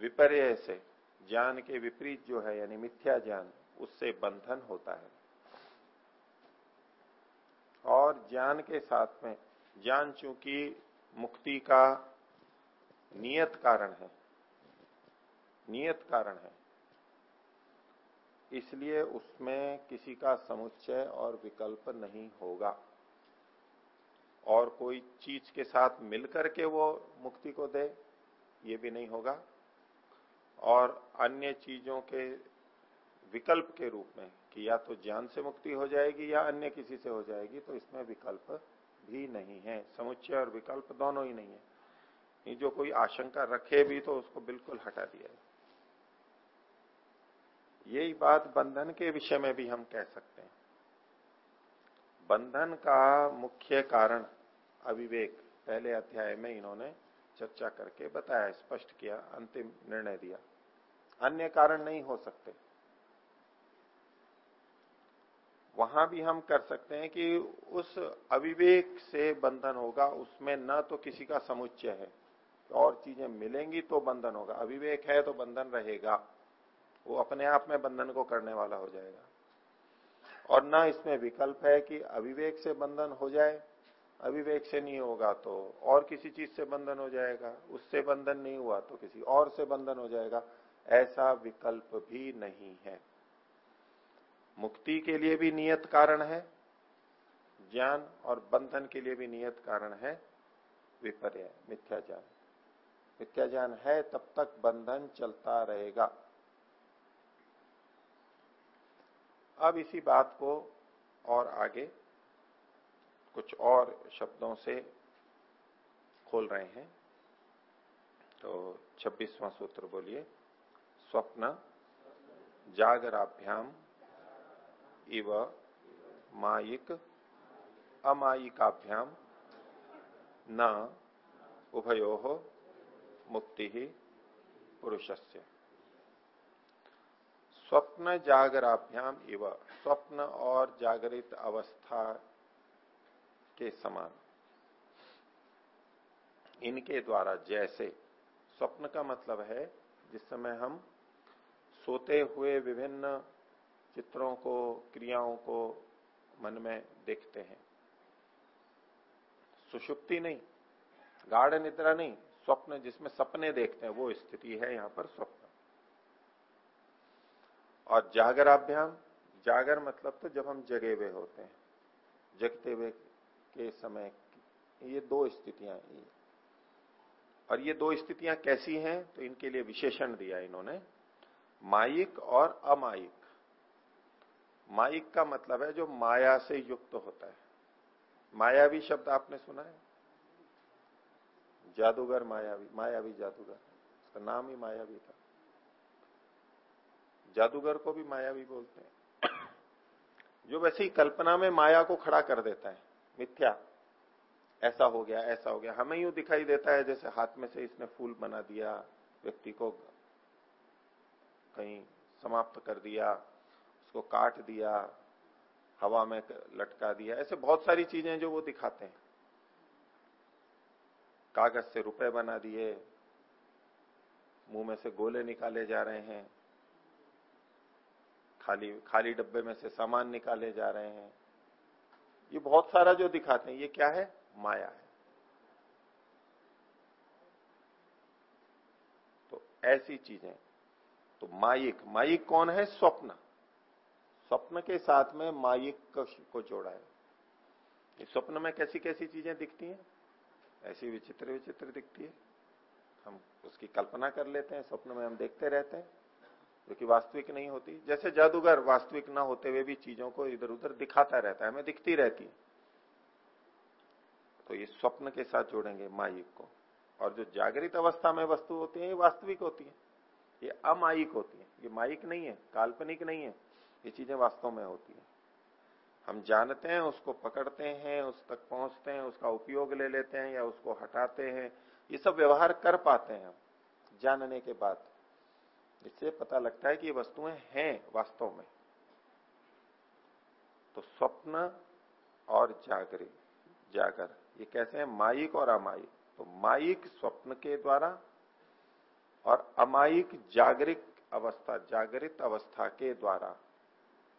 विपर्य से ज्ञान के विपरीत जो है, यानी मिथ्या ज्ञान, उससे बंधन होता है। और ज्ञान के साथ में, ज्ञान चूँकि मुक्ति का नियत कारण है, नियत कारण है, इसलिए उसमें किसी का समुच्चय और विकल्प नहीं होगा। और कोई चीज़ के साथ मिलकर के वो मुक्ति को दे, ये भी नहीं होगा। और अन्य चीज़ों के विकल्प के रूप में कि या तो ज्ञान से मुक्ति हो जाएगी या अन्य किसी से हो जाएगी तो इसमें विकल्प भी नहीं है। समुच्चय और विकल्प दोनों ही नहीं है। जो कोई आशंका रखे भी तो उसको बिल्कुल हटा दिया है यही बात बंधन के विषय में भी हम कह सकते हैं। बंधन का मुख्य कारण अविवेक, पहले अध्याय में इन्होंने चर्चा करके बताया, स्पष्ट किया, अंतिम निर्णय दिया। अन्य कारण नहीं हो सकते। वहाँ भी हम कर सकते हैं कि उस अविवेक से बंधन होगा, उसमें न तो किसी का समुच्चय है। और चीज़ें मिलेंगी तो बंधन होगा। अविवेक है तो बंधन रहेगा। वो अपने आप में बंधन को करने वाला हो जाएगा। और न इसमें विकल्प है कि अविवेक से बंधन हो जाए। अविवेक से नहीं होगा तो और किसी चीज़ से बंधन हो जाएगा, उससे बंधन नहीं हुआ तो किसी और से बंधन हो जाएगा। ऐसा विकल्प भी नहीं है। मुक्ति के लिए भी नियत कारण है, ज्ञान और बंधन के लिए भी नियत कारण है, विपर्य मिथ्या ज्ञान मिथ्या ज्ञान है, तब तक बंधन चलता रहेगा। अब इसी बात को और आगे कुछ और शब्दों से खोल रहे हैं। तो छब्बीसवां सूत्र बोलिए, स्वप्न जागराभ्याम इव माइक अमायिकाभ्याम न उभयो मुक्ति ही पुरुषस्य। स्वप्न जागराभ्याम इव, स्वप्न और जागरित अवस्था के समान। इनके द्वारा जैसे। स्वप्न का मतलब है, जिस समय हम सोते हुए विभिन्न चित्रों को, क्रियाओं को मन में देखते हैं। सुषुप्ति नहीं, गाढ़ निद्रा नहीं, स्वप्न जिसमें सपने देखते हैं, वो स्थिति है यहाँ पर स्वप्न। और जागर जागराभ्याम, जागर मतलब तो जब हम जगे हुए होते हैं, जगते हुए के समय ये दो स्थितियाँ और ये दो स्थितियाँ कैसी हैं तो इनके लिए विशेषण दिया इन्होंने। माइक और अमाइक। माइक का मतलब है जो माया से युक्त तो होता है। मायावी शब्द आपने सुना है? जादूगर मायावी मायावी जादूगर। उसका नाम ही मायावी था। जादूगर को भी मायावी बोलते हैं। जो वैसे ही कल्पना में माया को खड़ा कर देता है। मिथ्या। ऐसा हो गया, ऐसा हो गया। हमें यूँ दिखाई देता है जैसे हाथ में से इसने फूल बना दिया, व्यक्ति को कहीं समाप्त कर दिया, उसको काट दिया, हवा में लटका दिया। ऐसे बहुत सारी चीज़ें जो वो दिखाते हैं। कागज़ से रुपए बना दिए, मुँह में से गोले निकाले जा रहे हैं, खाली खाली डब्बे में से सामान निकाले जा रहे हैं। ये बहुत सारा जो दिखाते हैं, ये क्या है? माया है। तो ऐसी चीज़ें। तो माइक माइक कौन है? स्वप्न। स्वप्न के साथ में माइक को जोड़ा है। स्वप्न में कैसी कैसी चीज़ें दिखती हैं? ऐसी विचित्र विचित्र दिखती है। हम उसकी कल्पना कर लेते हैं, स्वप्न में हम देखते रहते हैं। जो कि वास्तविक नहीं होती। जैसे जादूगर वास्तविक ना होते हुए भी चीज़ों को इधर उधर दिखाता रहता है, हमें दिखती रहती तो ये स्वप्न के साथ जोड़ेंगे माइक को। और जो जागृत अवस्था में वस्तु होती है, ये वास्तविक होती है। ये अमाइक होती है। ये माइक नहीं है, काल्पनिक नहीं है। ये चीज़ें वास्तव में होती है। हम जानते हैं, उसको पकड़ते हैं, उस तक पहुँचते हैं, उसका उपयोग ले लेते हैं या उसको हटाते हैं। ये सब व्यवहार कर पाते हैं हम, जानने के बाद। इससे पता लगता है कि ये वस्तुएँ हैं वास्तव में। तो स्वप्न और जागरी, जागर, ये कैसे हैं? माइक और अमाइक। तो माइक स्वप्न के द्वारा और अमाइक जागरिक अवस्था जागृत अवस्था के द्वारा,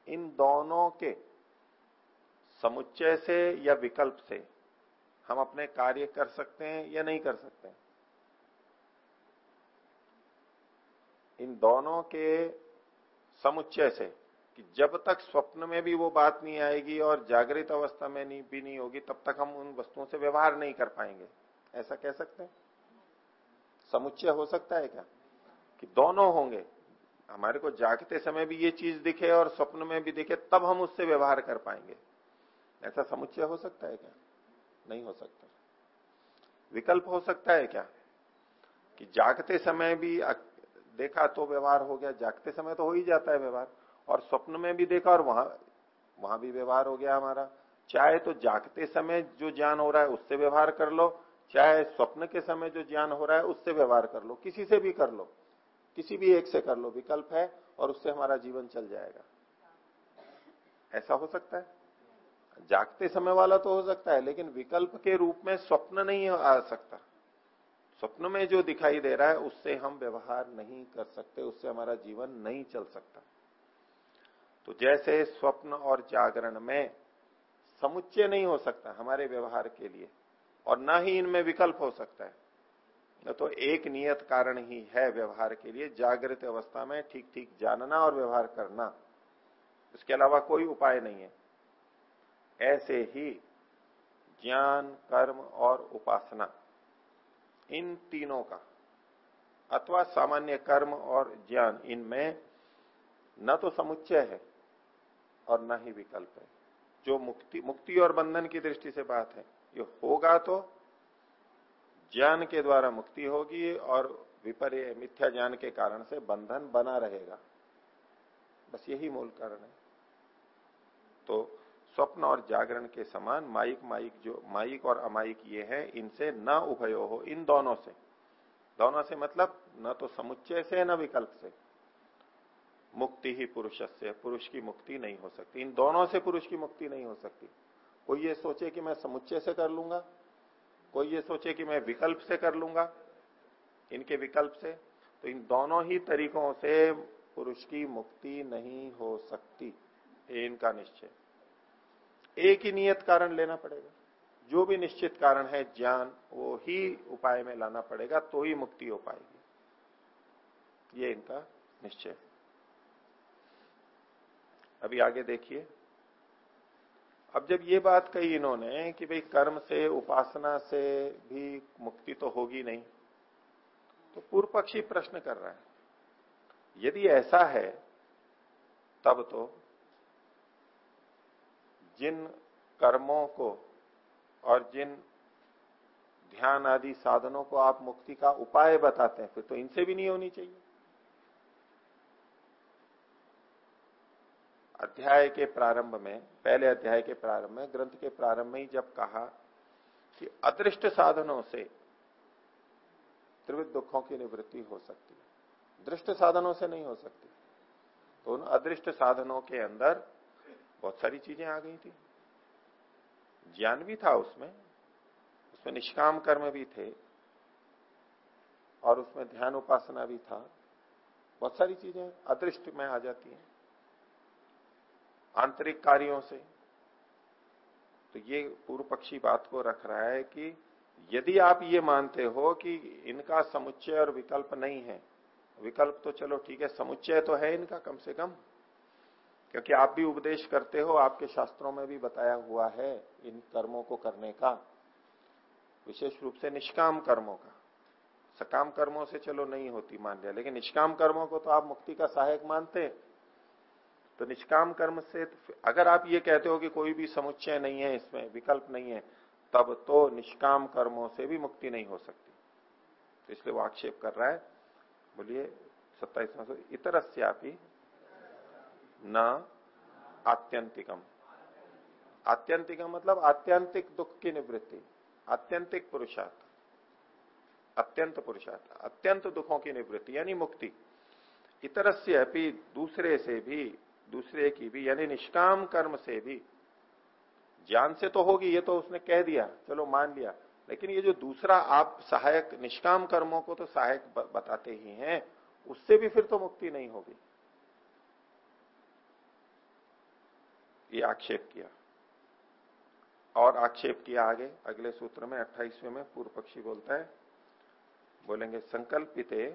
इन दोनों के समुच्चय से या विकल्प से हम अपने कार्य कर सकते हैं या नहीं कर सकते इन दोनों के समुच्चय से कि जब तक स्वप्न में भी वो बात नहीं आएगी और जागृत अवस्था में नहीं, भी नहीं होगी, तब तक हम उन वस्तुओं से व्यवहार नहीं कर पाएँगे। ऐसा कह सकते हैं? समुच्चय हो सकता है क्या? कि दोनों होंगे। हमारे को जागते समय भी ये चीज़ दिखे और स्वप्न में भी दिखे, तब हम उससे व्यवहार कर पाएँगे। ऐसा समुच्चय हो सकता है क्या? नहीं हो सकता। विकल्प हो सकता है क्या? कि जागते समय भी देखा तो व्यवहार हो गया, जागते समय तो हो ही जाता है व्यवहार। और स्वप्न में भी देखा और वहाँ वहाँ भी व्यवहार हो गया हमारा। चाहे तो जागते समय जो ज्ञान हो रहा है उससे व्यवहार कर लो, चाहे स्वप्न के समय जो ज्ञान हो रहा है उससे व्यवहार कर लो, किसी से भी कर लो, किसी भी एक से कर लो, विकल्प है और उससे हमारा जीवन चल जाएगा। ऐसा हो सकता है? जागते समय वाला तो हो सकता है, लेकिन विकल्प के रूप में स्वप्न नहीं आ सकता। स्वप्न में जो दिखाई दे रहा है, उससे हम व्यवहार नहीं कर सकते, उससे हमारा जीवन नहीं चल सकता। तो जैसे स्वप्न और जागरण में समुच्चय नहीं हो सकता हमारे व्यवहार के लिए, और ना ही इनमें विकल्प हो सकता है। न तो एक नियत कारण ही है व्यवहार के लिए, जागृत अवस्था में ठीक ठीक जानना और व्यवहार करना। इसके अलावा कोई उपाय नहीं है। ऐसे ही ज्ञान, कर्म और उपासना इन तीनों का, अथवा सामान्य कर्म और ज्ञान, इनमें न तो समुच्चय है और न ही विकल्प है। जो मुक्ति मुक्ति और बंधन की दृष्टि से बात है, ये होगा तो ज्ञान के द्वारा मुक्ति होगी और विपर्य मिथ्या ज्ञान के कारण से बंधन बना रहेगा। बस यही मूल कारण है। तो स्वप्न और जागरण के समान माइक माइक जो, माइक और अमाइक ये है, इनसे न उभयो हो, इन दोनों से। दोनों से मतलब न तो समुच्चय से, न विकल्प से। मुक्ति ही पुरुष से पुरुष की मुक्ति नहीं हो सकती। इन दोनों से पुरुष की मुक्ति नहीं हो सकती। कोई ये सोचे कि मैं समुच्चय से कर लूँगा, कोई ये सोचे कि मैं विकल्प से कर लूँगा, इनके विकल्प से तो इन दोनों ही तरीकों से पुरुष की मुक्ति नहीं हो सकती। इनका निश्चय। एक ही नियत कारण लेना पड़ेगा। जो भी निश्चित कारण है, ज्ञान, वो ही उपाय में लाना पड़ेगा तो ही मुक्ति हो पाएगी। ये इनका निश्चय अभी आगे देखिए। अब जब ये बात कही इन्होंने कि भाई कर्म से, उपासना से भी मुक्ति तो होगी नहीं तो पूर्व पक्षी प्रश्न कर रहा है। यदि ऐसा है, तब तो जिन कर्मों को और जिन ध्यान आदि साधनों को आप मुक्ति का उपाय बताते हैं, फिर तो इनसे भी नहीं होनी चाहिए। अध्याय के प्रारंभ में, पहले अध्याय के प्रारंभ में, ग्रंथ के प्रारंभ में ही जब कहा कि अदृष्ट साधनों से त्रिविध दुखों की निवृत्ति हो सकती है। दृष्ट साधनों से नहीं हो सकती। तो उन अदृष्ट साधनों के अंदर बहुत सारी चीज़ें आ गई थी। ज्ञान भी था उसमें उसमें निष्काम कर्म भी थे और उसमें ध्यान उपासना भी था। बहुत सारी चीज़ें, अदृष्ट में आ जाती हैं आंतरिक कार्यों से। तो ये पूर्व पक्षी बात को रख रहा है कि यदि आप ये मानते हो कि इनका समुच्चय और विकल्प नहीं है, विकल्प तो चलो ठीक है, समुच्चय तो है इनका कम से कम। क्योंकि आप भी उपदेश करते हो, आपके शास्त्रों में भी बताया हुआ है इन कर्मों को करने का, विशेष रूप से निष्काम कर्मों का। सकाम कर्मों से चलो नहीं होती मान लिया लेकिन निष्काम कर्मों को तो आप मुक्ति का सहायक मानते तो निष्काम कर्म से तो अगर आप ये कहते हो कि कोई भी समुच्चय नहीं है इसमें, विकल्प नहीं है, तब तो निष्काम कर्मों से भी मुक्ति नहीं हो सकती। तो इसलिए वो आक्षेप कर रहा है, बोलिए, सत्ताईसवा सत्ताईस इतरस्यापी न आत्यंतिकम। आत्यंतिकम मतलब आत्यंतिक दुख की निवृत्ति, आत्यंतिक पुरुषार्थ, अत्यंत पुरुषार्थ, अत्यंत दुखों की निवृत्ति, यानी मुक्ति। इतरस्य अपनी दूसरे से भी, दूसरे की भी, यानी निष्काम कर्म से भी। ज्ञान से तो होगी, ये तो उसने कह दिया, चलो मान लिया। लेकिन ये जो दूसरा आप सहायक, निष्काम कर्मों को तो सहायक बताते ही हैं, उससे भी फिर तो मुक्ति नहीं होगी। ये आक्षेप किया। और आक्षेप किया आगे, अगले सूत्र में, अट्ठाईसवें में, पूर्व पक्षी बोलता है, बोलेंगे, संकल्पिते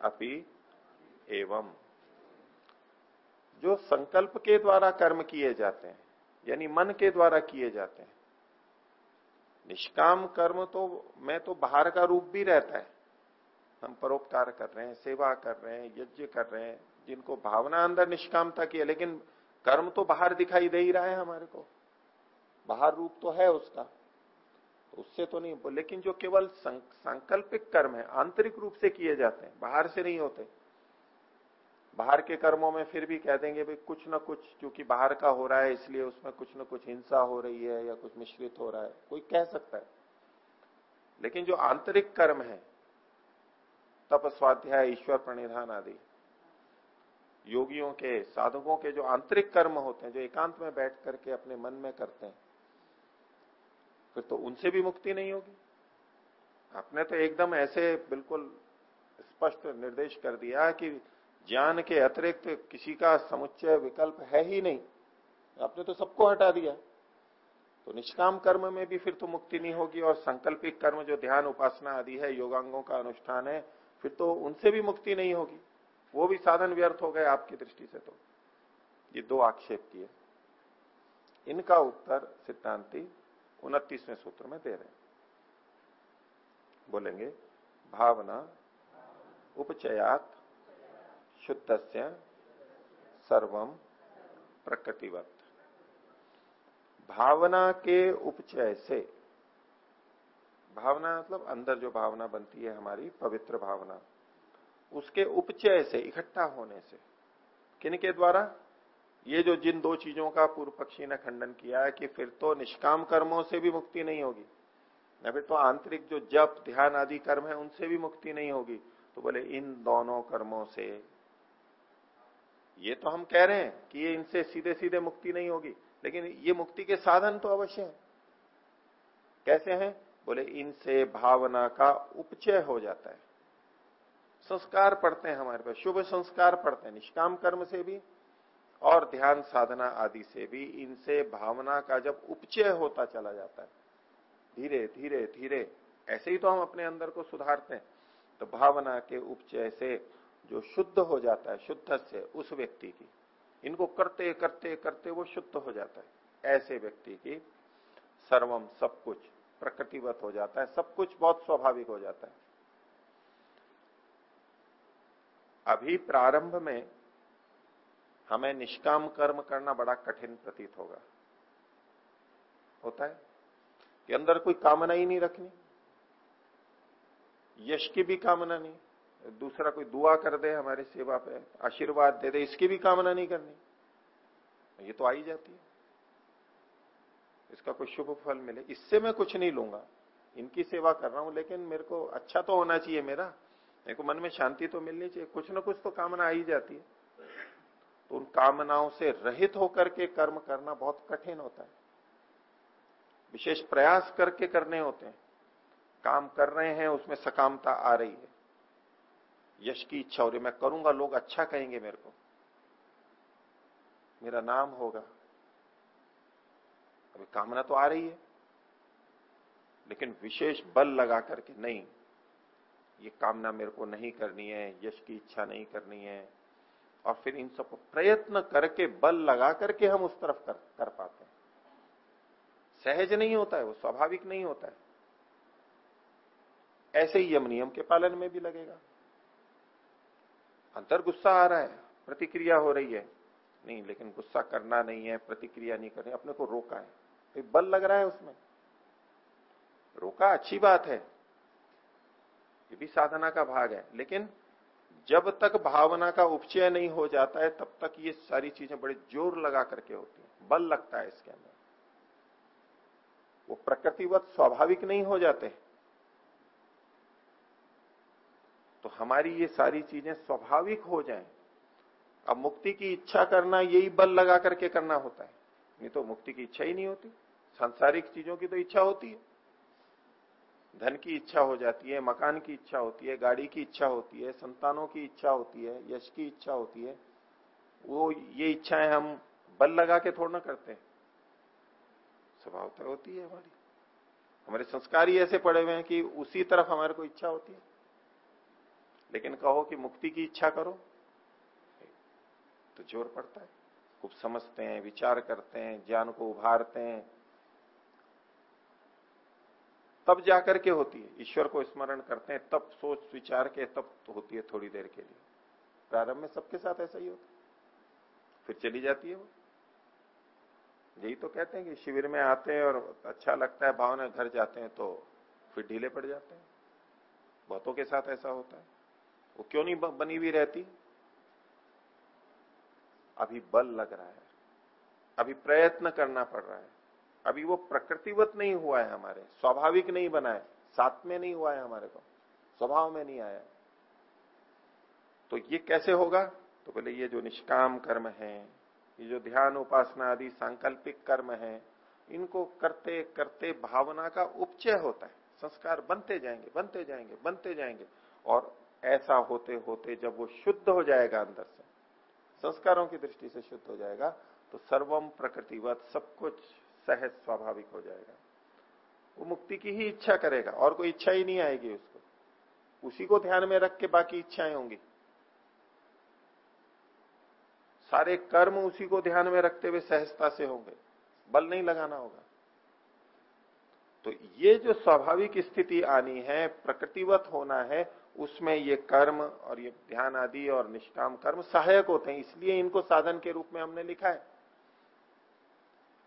अपि एवं। जो संकल्प के द्वारा कर्म किए जाते हैं, यानी मन के द्वारा किए जाते हैं, निष्काम कर्म तो मैं तो बाहर का रूप भी रहता है। हम परोपकार कर रहे हैं, सेवा कर रहे हैं, यज्ञ कर रहे हैं, जिनको भावना अंदर निष्कामता की है, लेकिन कर्म तो बाहर दिखाई दे ही रहा है हमारे को। बाहर रूप तो है उसका। तो उससे तो नहीं, लेकिन जो केवल सांकल्पिक कर्म है, आंतरिक रूप से किए जाते हैं, बाहर से नहीं होते। बाहर के कर्मों में फिर भी कह देंगे, भाई, कुछ ना कुछ, क्योंकि बाहर का हो रहा है, इसलिए उसमें कुछ ना कुछ हिंसा हो रही है या कुछ मिश्रित हो रहा है। कोई कह सकता है। लेकिन जो आंतरिक कर्म है तप स्वाध्याय ईश्वर प्रणिधान आदि योगियों के, साधकों के जो आंतरिक कर्म होते हैं, जो एकांत में बैठ करके अपने मन में करते हैं, फिर तो उनसे भी मुक्ति नहीं होगी। आपने तो एकदम ऐसे बिल्कुल स्पष्ट निर्देश कर दिया कि ज्ञान के अतिरिक्त किसी का समुच्चय विकल्प है ही नहीं। आपने तो सबको हटा दिया। तो निष्काम कर्म में भी फिर तो मुक्ति नहीं होगी और संकल्पिक कर्म जो ध्यान, उपासना आदि है, योगांगों का अनुष्ठान है, फिर तो उनसे भी मुक्ति नहीं होगी। वो भी साधन व्यर्थ हो गए आपकी दृष्टि से तो। ये दो आक्षेप किए। इनका उत्तर सिद्धांति उनतीसवें सूत्र में दे रहे बोलेंगे, भावना उपचयात शुद्ध से सर्वम प्रकृतिवत। भावना के उपचय से, भावना मतलब अंदर जो भावना बनती है हमारी, पवित्र भावना। उसके उपचय से, इकट्ठा होने से। किन के द्वारा? ये जो जिन दो चीज़ों का पूर्व पक्षी ने खंडन किया है कि फिर तो निष्काम कर्मों से भी मुक्ति नहीं होगी, न फिर तो आंतरिक जो जप, ध्यान आदि कर्म है, उनसे भी मुक्ति नहीं होगी। तो बोले, इन दोनों कर्मों से। ये तो हम कह रहे हैं कि ये इनसे सीधे सीधे मुक्ति नहीं होगी, लेकिन ये मुक्ति के साधन तो अवश्य है। कैसे हैं? बोले, इनसे भावना का उपचय हो जाता है। संस्कार पढ़ते हैं हमारे पास, शुभ संस्कार पढ़ते हैं, निष्काम कर्म से भी और ध्यान साधना आदि से भी, इनसे भावना का जब उपचय होता चला जाता है, धीरे धीरे धीरे, ऐसे ही तो हम अपने अंदर को सुधारते हैं तो भावना के उपचय से जो शुद्ध हो जाता है, शुद्ध से उस व्यक्ति की, इनको करते करते करते वो शुद्ध हो जाता है, ऐसे व्यक्ति की सर्वम सब कुछ प्रकृतिवत हो जाता है, सब कुछ बहुत स्वाभाविक हो जाता है। अभी प्रारंभ में हमें निष्काम कर्म करना बड़ा कठिन प्रतीत होगा। होता है कि अंदर कोई कामना ही नहीं रखनी। यश की भी कामना नहीं। दूसरा कोई दुआ कर दे हमारी सेवा पे, आशीर्वाद दे दे, इसकी भी कामना नहीं करनी। ये तो आई जाती है। इसका कोई शुभ फल मिले। इससे मैं कुछ नहीं लूँगा। इनकी सेवा कर रहा हूँ, लेकिन मेरे को अच्छा तो होना चाहिए मेरा। को मन में शांति तो मिलनी चाहिए, कुछ ना कुछ तो कामना आई जाती है। तो उन कामनाओं से रहित होकर के कर्म करना बहुत कठिन होता है। विशेष प्रयास करके करने होते हैं। काम कर रहे हैं, उसमें सकामता आ रही है। यश की इच्छा हो रही मैं करूँगा, लोग अच्छा कहेंगे मेरे को। मेरा नाम होगा। अभी कामना तो आ रही है, लेकिन विशेष बल लगा करके नहीं। ये कामना मेरे को नहीं करनी है यश की इच्छा नहीं करनी है। और फिर इन सबको प्रयत्न करके बल लगा करके हम उस तरफ़ कर, कर पाते हैं। सहज नहीं होता है वो स्वाभाविक नहीं होता है। ऐसे ही यम नियम के पालन में भी लगेगा। अंतर गुस्सा आ रहा है प्रतिक्रिया हो रही है। नहीं लेकिन गुस्सा करना नहीं है प्रतिक्रिया नहीं करनी अपने को रोका है। बल लग रहा है उसमें? रोका अच्छी बात है। ये भी साधना का भाग है। लेकिन जब तक भावना का उपचय नहीं हो जाता है, तब तक ये सारी चीज़ें बड़े ज़ोर लगा करके होती है। बल लगता है इसके अंदर। वो प्रकृतिवत, स्वाभाविक नहीं हो जाते। तो हमारी ये सारी चीज़ें स्वाभाविक हो जाएँ। अब मुक्ति की इच्छा करना, यही बल लगा करके करना होता है। नहीं तो मुक्ति की इच्छा ही नहीं होती। सांसारिक चीज़ों की तो इच्छा होती है। धन की इच्छा हो जाती है, मकान की इच्छा होती है, गाड़ी की इच्छा होती है, संतानों की इच्छा होती है, यश की इच्छा होती है, वो ये इच्छाएँ हम बल लगा के थोड़ा करते हैं। स्वभावता होती है हमारी। हमारे संस्कार ही ऐसे पड़े हुए हैं कि उसी तरफ़ हमारे को इच्छा होती है। लेकिन कहो कि मुक्ति की इच्छा करो तो ज़ोर पड़ता है। खूब समझते हैं, विचार करते हैं, ज्ञान को उभारते हैं तब जाकर के होती है। ईश्वर को स्मरण करते हैं, तब सोच विचार के, तब तो होती है थोड़ी देर के लिए। प्रारंभ में सबके साथ ऐसा ही होता फिर चली जाती है वो। यही तो कहते हैं कि शिविर में आते हैं और अच्छा लगता है, भावना घर जाते हैं तो फिर ढीले पड़ जाते हैं। बहुतों के साथ ऐसा होता है। वो क्यों नहीं बनी हुई रहती? अभी बल लग रहा है। अभी प्रयत्न करना पड़ रहा है। अभी वो प्रकृतिवत नहीं हुआ है हमारे, स्वाभाविक नहीं बना है, साथ में नहीं हुआ है हमारे को, स्वभाव में नहीं आया। तो ये कैसे होगा? तो बोले, ये जो निष्काम कर्म है, ये जो ध्यान, उपासना आदि, सांकल्पिक कर्म है, इनको करते करते भावना का उपचय होता है। संस्कार बनते जाएँगे बनते जाएँगे बनते जाएँगे। और ऐसा होते होते जब वो शुद्ध हो जाएगा अंदर से, संस्कारों की दृष्टि से शुद्ध हो जाएगा तो सर्वम प्रकृतिवत सब कुछ सहज स्वाभाविक हो जाएगा। वो मुक्ति की ही इच्छा करेगा, और कोई इच्छा ही नहीं आएगी उसको। उसी को ध्यान में रख के बाकी इच्छाएँ होंगी। सारे कर्म उसी को ध्यान में रखते हुए सहजता से होंगे। बल नहीं लगाना होगा। तो ये जो स्वाभाविक स्थिति आनी है, प्रकृतिवत होना है, उसमें ये कर्म और ये ध्यान आदि और निष्काम कर्म सहायक होते हैं। इसलिए इनको साधन के रूप में हमने लिखा है।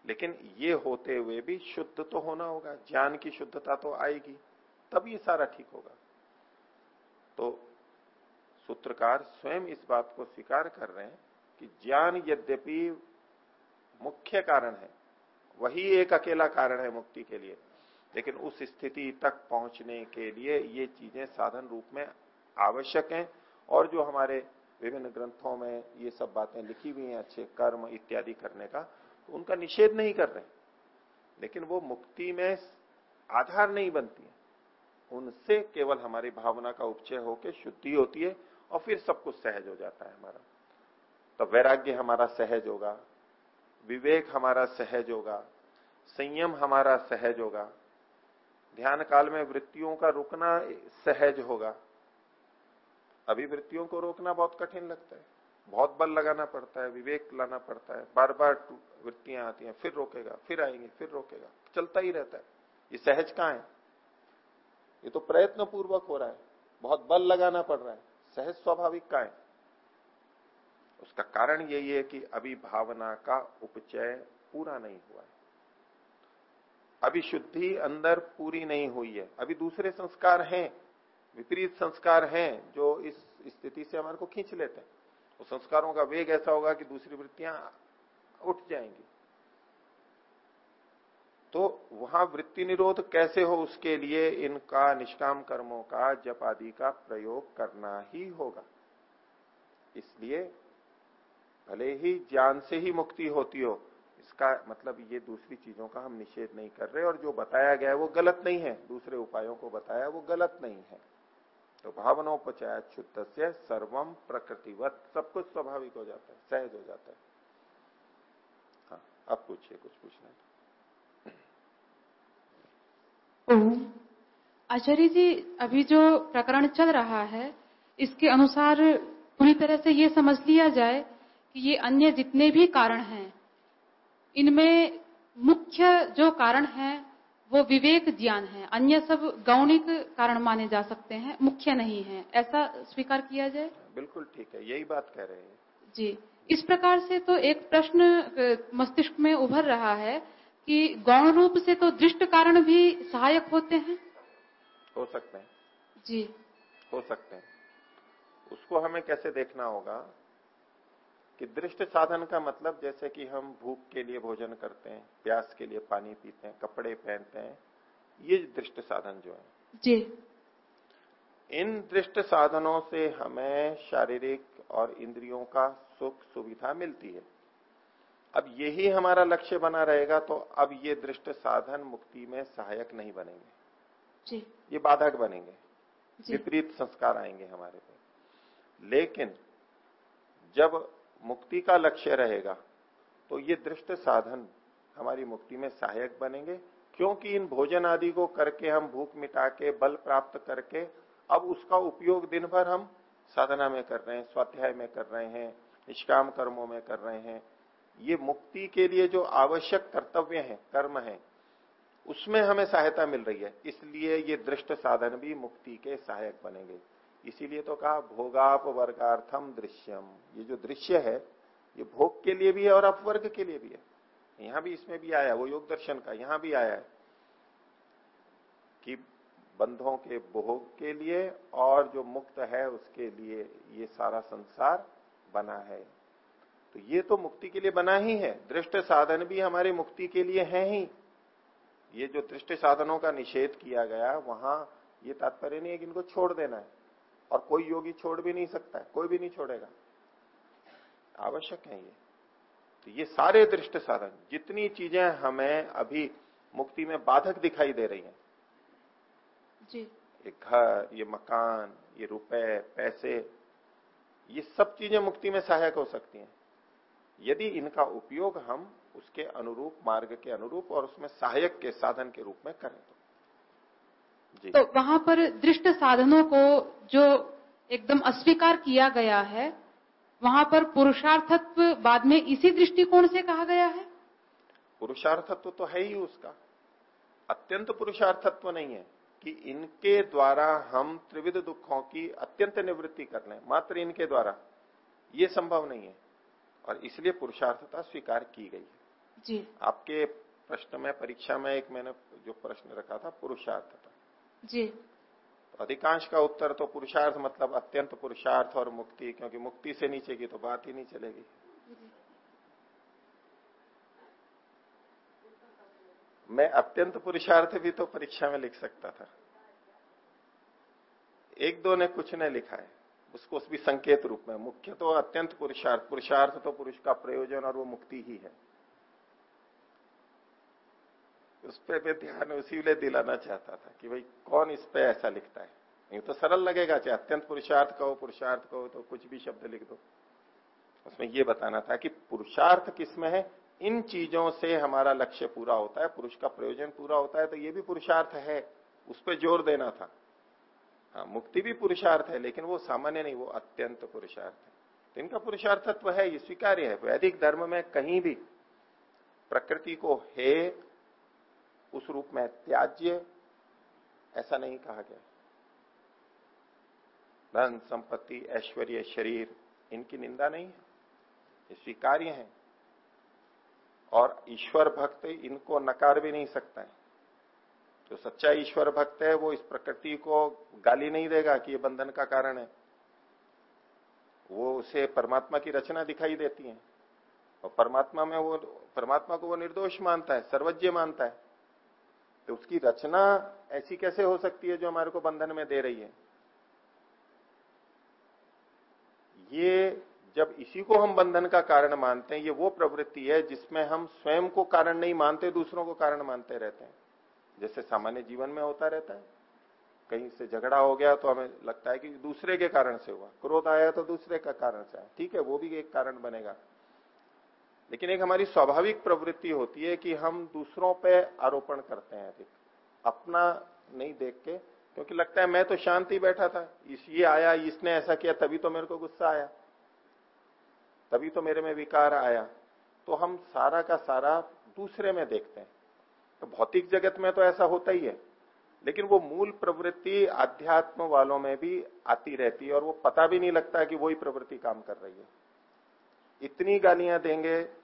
लेकिन ये होते हुए भी शुद्ध तो होना होगा, ज्ञान की शुद्धता तो आएगी, तब ये सारा ठीक होगा। तो सूत्रकार स्वयं इस बात को स्वीकार कर रहे हैं कि ज्ञान यद्यपि मुख्य कारण है, वही एक अकेला कारण है मुक्ति के लिए, लेकिन उस स्थिति तक पहुँचने के लिए ये चीज़ें साधन रूप में आवश्यक हैं और जो हमारे विभिन्न ग्रंथों में ये सब बातें लिखी हुई हैं, अच्छे कर्म इत्यादि करने का उनका निषेध नहीं कर रहे। लेकिन वो मुक्ति में आधार नहीं बनती है। उनसे केवल हमारी भावना का उपचय होकर शुद्धि होती है और फिर सब कुछ सहज हो जाता है हमारा। तो वैराग्य हमारा सहज होगा, विवेक हमारा सहज होगा, संयम हमारा सहज होगा ध्यान काल में वृत्तियों का रुकना सहज होगा। अभी वृत्तियों को रोकना बहुत कठिन लगता है। बहुत बल लगाना पड़ता है, विवेक लाना पड़ता है। बार बार वृत्तियाँ आती हैं, फिर रोकेगा, फिर आएँगे, फिर रोकेगा। चलता ही रहता है। ये सहज कहाँ है? ये तो प्रयत्न पूर्वक हो रहा है। बहुत बल लगाना पड़ रहा है। सहज स्वाभाविक का है? उसका कारण यही है कि अभी भावना का उपचय पूरा नहीं हुआ है। अभी शुद्धि अंदर पूरी नहीं हुई है। अभी दूसरे संस्कार हैं, विपरीत संस्कार हैं, जो इस स्थिति से हमारे को खींच लेते हैं। तो संस्कारों का वेग ऐसा होगा कि दूसरी वृत्तियाँ उठ जाएँगी। तो वहाँ वृत्ति निरोध कैसे हो उसके लिए इनका निष्काम कर्मों का जप आदि का प्रयोग करना ही होगा। इसलिए भले ही ज्ञान से ही मुक्ति होती हो, इसका मतलब ये दूसरी चीज़ों का हम निषेध नहीं कर रहे और जो बताया गया है वो गलत नहीं है। दूसरे उपायों को बताया वो गलत नहीं है। तो भावनोपचाय शुद्ध से सर्वम प्रकृतिवत। सब कुछ स्वाभाविक हो जाता है, सहज हो जाता है। हाँ अब पूछिए, कुछ पूछना आचार्य जी, अभी जो प्रकरण चल रहा है, इसके अनुसार पूरी तरह से ये समझ लिया जाए कि ये अन्य जितने भी कारण हैं, इनमें मुख्य जो कारण है वो विवेक ज्ञान है। अन्य सब गौणिक कारण माने जा सकते हैं मुख्य नहीं है। ऐसा स्वीकार किया जाए? बिल्कुल ठीक है यही बात कह रहे हैं। जी। इस प्रकार से तो एक प्रश्न मस्तिष्क में उभर रहा है कि गौण रूप से तो दृष्ट कारण भी सहायक होते हैं? हो सकते हैं। जी। हो सकते हैं। उसको हमें कैसे देखना होगा? कि दृष्ट साधन का मतलब जैसे कि हम भूख के लिए भोजन करते हैं प्यास के लिए पानी पीते हैं कपड़े पहनते हैं ये दृष्ट साधन जो है। जी। इन दृष्ट साधनों से हमें शारीरिक और इंद्रियों का सुख सुविधा मिलती है। अब यही हमारा लक्ष्य बना रहेगा तो अब ये दृष्ट साधन मुक्ति में सहायक नहीं बनेंगे। जी। ये बाधक बनेंगे। विपरीत संस्कार आएँगे हमारे पे। लेकिन जब मुक्ति का लक्ष्य रहेगा। तो ये दृष्ट साधन हमारी मुक्ति में सहायक बनेंगे, क्योंकि इन भोजन आदि को करके, हम भूख मिटा के, बल प्राप्त करके, अब उसका उपयोग दिन भर हम साधना में कर रहे हैं, स्वाध्याय में कर रहे हैं, निष्काम कर्मों में कर रहे हैं। ये मुक्ति के लिए जो आवश्यक कर्तव्य है, कर्म है, उसमें हमें सहायता मिल रही है। इसलिए ये दृष्ट साधन भी मुक्ति के सहायक बनेंगे। इसीलिए तो कहा भोगाप वर्गार्थम दृश्यम। ये जो दृश्य है, ये भोग के लिए भी है और अपवर्ग के लिए भी है। यहाँ भी इसमें भी आया, वो योग दर्शन का यहाँ भी आया है कि बंधों के भोग के लिए और जो मुक्त है उसके लिए ये सारा संसार बना है। तो ये तो मुक्ति के लिए बना ही है। दृष्ट साधन भी हमारे मुक्ति के लिए है ही। ये जो दृष्टि साधनों का निषेध किया गया, वहाँ ये तात्पर्य नहीं है कि इनको छोड़ देना है। और कोई योगी छोड़ भी नहीं सकता है कोई भी नहीं छोड़ेगा। आवश्यक है ये। तो ये सारे दृष्ट साधन जितनी चीज़ें हमें अभी मुक्ति में बाधक दिखाई दे रही हैं। जी। ये घर ये मकान ये रुपए पैसे ये सब चीज़ें मुक्ति में सहायक हो सकती हैं। यदि इनका उपयोग हम उसके अनुरूप मार्ग के अनुरूप और उसमें सहायक के साधन के रूप में करें तो। तो वहाँ पर दृष्ट साधनों को जो एकदम अस्वीकार किया गया है वहाँ पर पुरुषार्थत्व बाद में इसी दृष्टिकोण से कहा गया है? पुरुषार्थत्व तो है ही उसका। अत्यंत पुरुषार्थत्व नहीं है कि इनके द्वारा हम त्रिविध दुखों की अत्यंत निवृत्ति कर लें। मात्र इनके द्वारा। ये संभव नहीं है। और इसलिए पुरुषार्थता स्वीकार की गई है। जी। आपके प्रश्न में परीक्षा में एक मैंने जो प्रश्न रखा था पुरुषार्थता। जी। अधिकांश का उत्तर तो पुरुषार्थ मतलब अत्यंत पुरुषार्थ और मुक्ति, क्योंकि मुक्ति से नीचे की तो बात ही नहीं चलेगी। मैं अत्यंत पुरुषार्थ भी तो परीक्षा में लिख सकता था। एक दो ने कुछ ने लिखा है, उसको उस भी संकेत रूप में। मुख्य तो अत्यंत पुरुषार्थ पुरुषार्थ तो पुरुष का प्रयोजन और वो मुक्ति ही है। उस पर मैं ध्यान, उसी दिलाना चाहता था कि भाई कौन इस पे ऐसा लिखता है? नहीं तो सरल लगेगा, चाहे अत्यंत पुरुषार्थ कहो पुरुषार्थ कहो तो कुछ भी शब्द लिख दो। उसमें ये बताना था कि पुरुषार्थ किसमें है? इन चीज़ों से हमारा लक्ष्य पूरा होता है, पुरुष का प्रयोजन पूरा होता है तो ये भी पुरुषार्थ है, उस पर ज़ोर देना था। हाँ मुक्ति भी पुरुषार्थ है, लेकिन वो सामान्य नहीं, वो अत्यंत पुरुषार्थ है। तो इनका पुरुषार्थत्व है, ये स्वीकार्य है। वैदिक धर्म में कहीं भी प्रकृति को हे उस रूप में त्याज्य, ऐसा नहीं कहा गया। धन, संपत्ति, ऐश्वर्य, शरीर, इनकी निंदा नहीं है। ये स्वीकार्य है। और ईश्वर भक्त इनको नकार भी नहीं सकता है। जो सच्चा ईश्वर भक्त है, वो इस प्रकृति को गाली नहीं देगा कि ये बंधन का कारण है। वो उसे परमात्मा की रचना दिखाई देती है। और परमात्मा में वो, परमात्मा को वो निर्दोष मानता है, सर्वज्ञ मानता है। तो उसकी रचना ऐसी कैसे हो सकती है जो हमारे को बंधन में दे रही है? ये जब इसी को हम बंधन का कारण मानते हैं, ये वो प्रवृत्ति है जिसमें हम स्वयं को कारण नहीं मानते, दूसरों को कारण मानते रहते हैं। जैसे सामान्य जीवन में होता रहता है। कहीं से झगड़ा हो गया तो हमें लगता है कि दूसरे के कारण से हुआ। क्रोध आया तो दूसरे का कारण से आया। ठीक है, वो भी एक कारण बनेगा। लेकिन एक हमारी स्वाभाविक प्रवृत्ति होती है कि हम दूसरों पे आरोपण करते हैं अधिक। अपना नहीं देख के, क्योंकि लगता है मैं तो शांति बैठा था। इस ये आया, इसने ऐसा किया, तभी तो मेरे को गुस्सा आया। तभी तो मेरे में विकार आया। तो हम सारा का सारा दूसरे में देखते हैं। तो भौतिक जगत में तो ऐसा होता ही है। लेकिन वो मूल प्रवृत्ति आध्यात्म वालों में भी आती रहती है और वो पता भी नहीं लगता कि वही प्रवृत्ति काम कर रही है। इतनी गालियाँ देंगे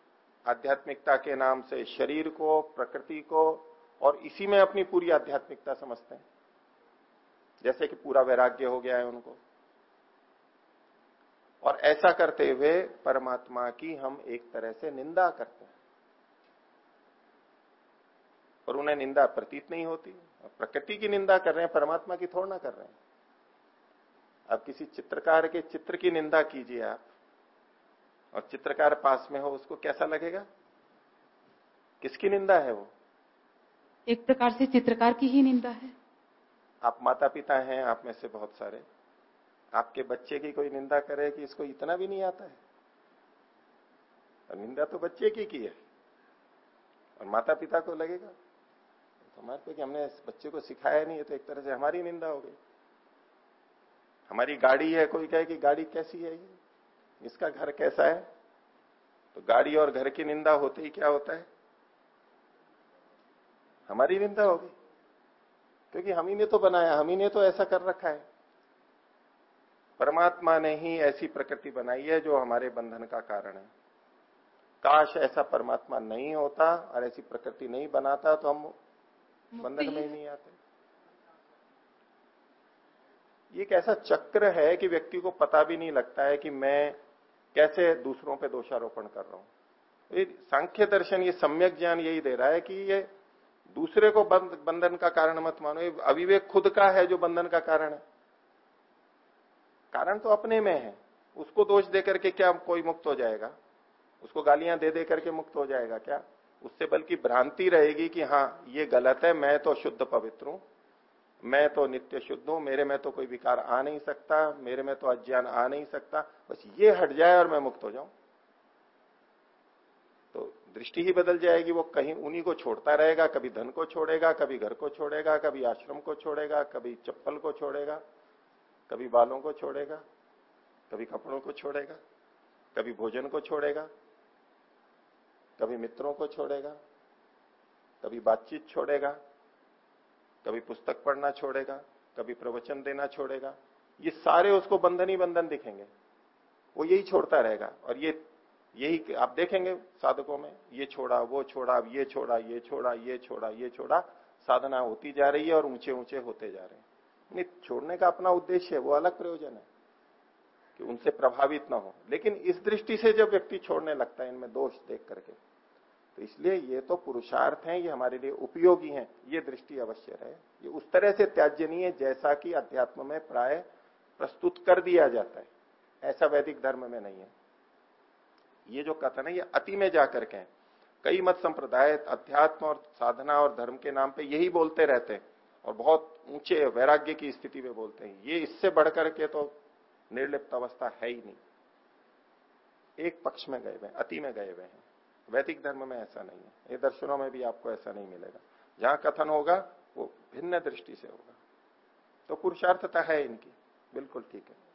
आध्यात्मिकता के नाम से शरीर को, प्रकृति को, और इसी में अपनी पूरी आध्यात्मिकता समझते हैं। जैसे कि पूरा वैराग्य हो गया है उनको। और ऐसा करते हुए परमात्मा की हम एक तरह से निंदा करते हैं। और उन्हें निंदा प्रतीत नहीं होती। प्रकृति की निंदा कर रहे हैं, परमात्मा की थोड़ा ना कर रहे हैं। अब किसी चित्रकार के चित्र की निंदा कीजिए आप। और चित्रकार पास में हो उसको कैसा लगेगा? किसकी निंदा है वो? एक प्रकार से चित्रकार की ही निंदा है। आप माता पिता हैं आप में से बहुत सारे। आपके बच्चे की कोई निंदा करे कि इसको इतना भी नहीं आता है? और निंदा तो बच्चे की की है। और माता पिता को लगेगा? तो हमारे को कि हमने इस बच्चे को सिखाया नहीं है तो एक तरह से हमारी निंदा हो गई। हमारी गाड़ी है कोई कहे कि गाड़ी कैसी है ये? इसका घर कैसा है? तो गाड़ी और घर की निंदा होते ही क्या होता है? हमारी निंदा होगी। क्योंकि हम ही ने तो बनाया हम ही ने तो ऐसा कर रखा है। परमात्मा ने ही ऐसी प्रकृति बनाई है जो हमारे बंधन का कारण है। काश ऐसा परमात्मा नहीं होता और ऐसी प्रकृति नहीं बनाता तो हम बंधन में ही नहीं आते। ये एक ऐसा चक्र है कि व्यक्ति को पता भी नहीं लगता है कि मैं कैसे दूसरों पे दोषारोपण कर रहा हूँ? ये सांख्य दर्शन, ये सम्यक ज्ञान यही दे रहा है कि ये दूसरे को बंधन का कारण मत मानो। ये अविवेक खुद का है जो बंधन का कारण है। कारण तो अपने में है। उसको दोष दे करके क्या कोई मुक्त हो जाएगा? उसको गालियाँ दे दे करके मुक्त हो जाएगा क्या? उससे बल्कि भ्रांति रहेगी कि हाँ ये गलत है, मैं तो शुद्ध पवित्र हूँ। मैं तो नित्य शुद्ध हूँ, मेरे में तो कोई विकार आ नहीं सकता, मेरे में तो अज्ञान आ नहीं सकता। बस ये हट जाए और मैं मुक्त हो जाऊँ। तो दृष्टि ही बदल जाएगी, वो कहीं उन्हीं को छोड़ता रहेगा, कभी धन को छोड़ेगा, कभी घर को छोड़ेगा, कभी आश्रम को छोड़ेगा, कभी चप्पल को छोड़ेगा, कभी बालों को छोड़ेगा, कभी कपड़ों को छोड़ेगा, कभी भोजन को छोड़ेगा, कभी मित्रों को छोड़ेगा, कभी बातचीत छोड़ेगा। कभी पुस्तक पढ़ना छोड़ेगा, कभी प्रवचन देना छोड़ेगा। ये सारे उसको बंधन ही बंधन दिखेंगे। वो यही छोड़ता रहेगा। और ये, यही आप देखेंगे साधकों में, ये छोड़ा, वो छोड़ा ये छोड़ा ये छोड़ा ये छोड़ा ये छोड़ा, साधना होती जा रही है और ऊँचे ऊँचे होते जा रहे हैं। नहीं, छोड़ने का अपना उद्देश्य है, वो अलग प्रयोजन है कि उनसे प्रभावित ना हो। लेकिन इस दृष्टि से जब व्यक्ति छोड़ने लगता है, इनमें दोष देख करके तो इसलिए ये तो पुरुषार्थ हैं, ये हमारे लिए उपयोगी हैं, ये दृष्टि अवश्य रहे। ये उस तरह से त्याज्यनीय है जैसा कि अध्यात्म में प्राय प्रस्तुत कर दिया जाता है। ऐसा वैदिक धर्म में नहीं है। ये जो कथन है, ये अति में जाकर के कई मत संप्रदाय अध्यात्म और साधना और धर्म के नाम पे यही बोलते रहते हैं और बहुत ऊँचे वैराग्य की स्थिति में बोलते हैं। ये इससे बढ़कर के तो निर्लिप्त अवस्था है ही नहीं। एक पक्ष में गए हुए अति में गए हुए हैं। वैदिक धर्म में ऐसा नहीं है। ये दर्शनों में भी आपको ऐसा नहीं मिलेगा। जहाँ कथन होगा, वो भिन्न दृष्टि से होगा। तो पुरुषार्थता है इनकी। बिल्कुल ठीक है।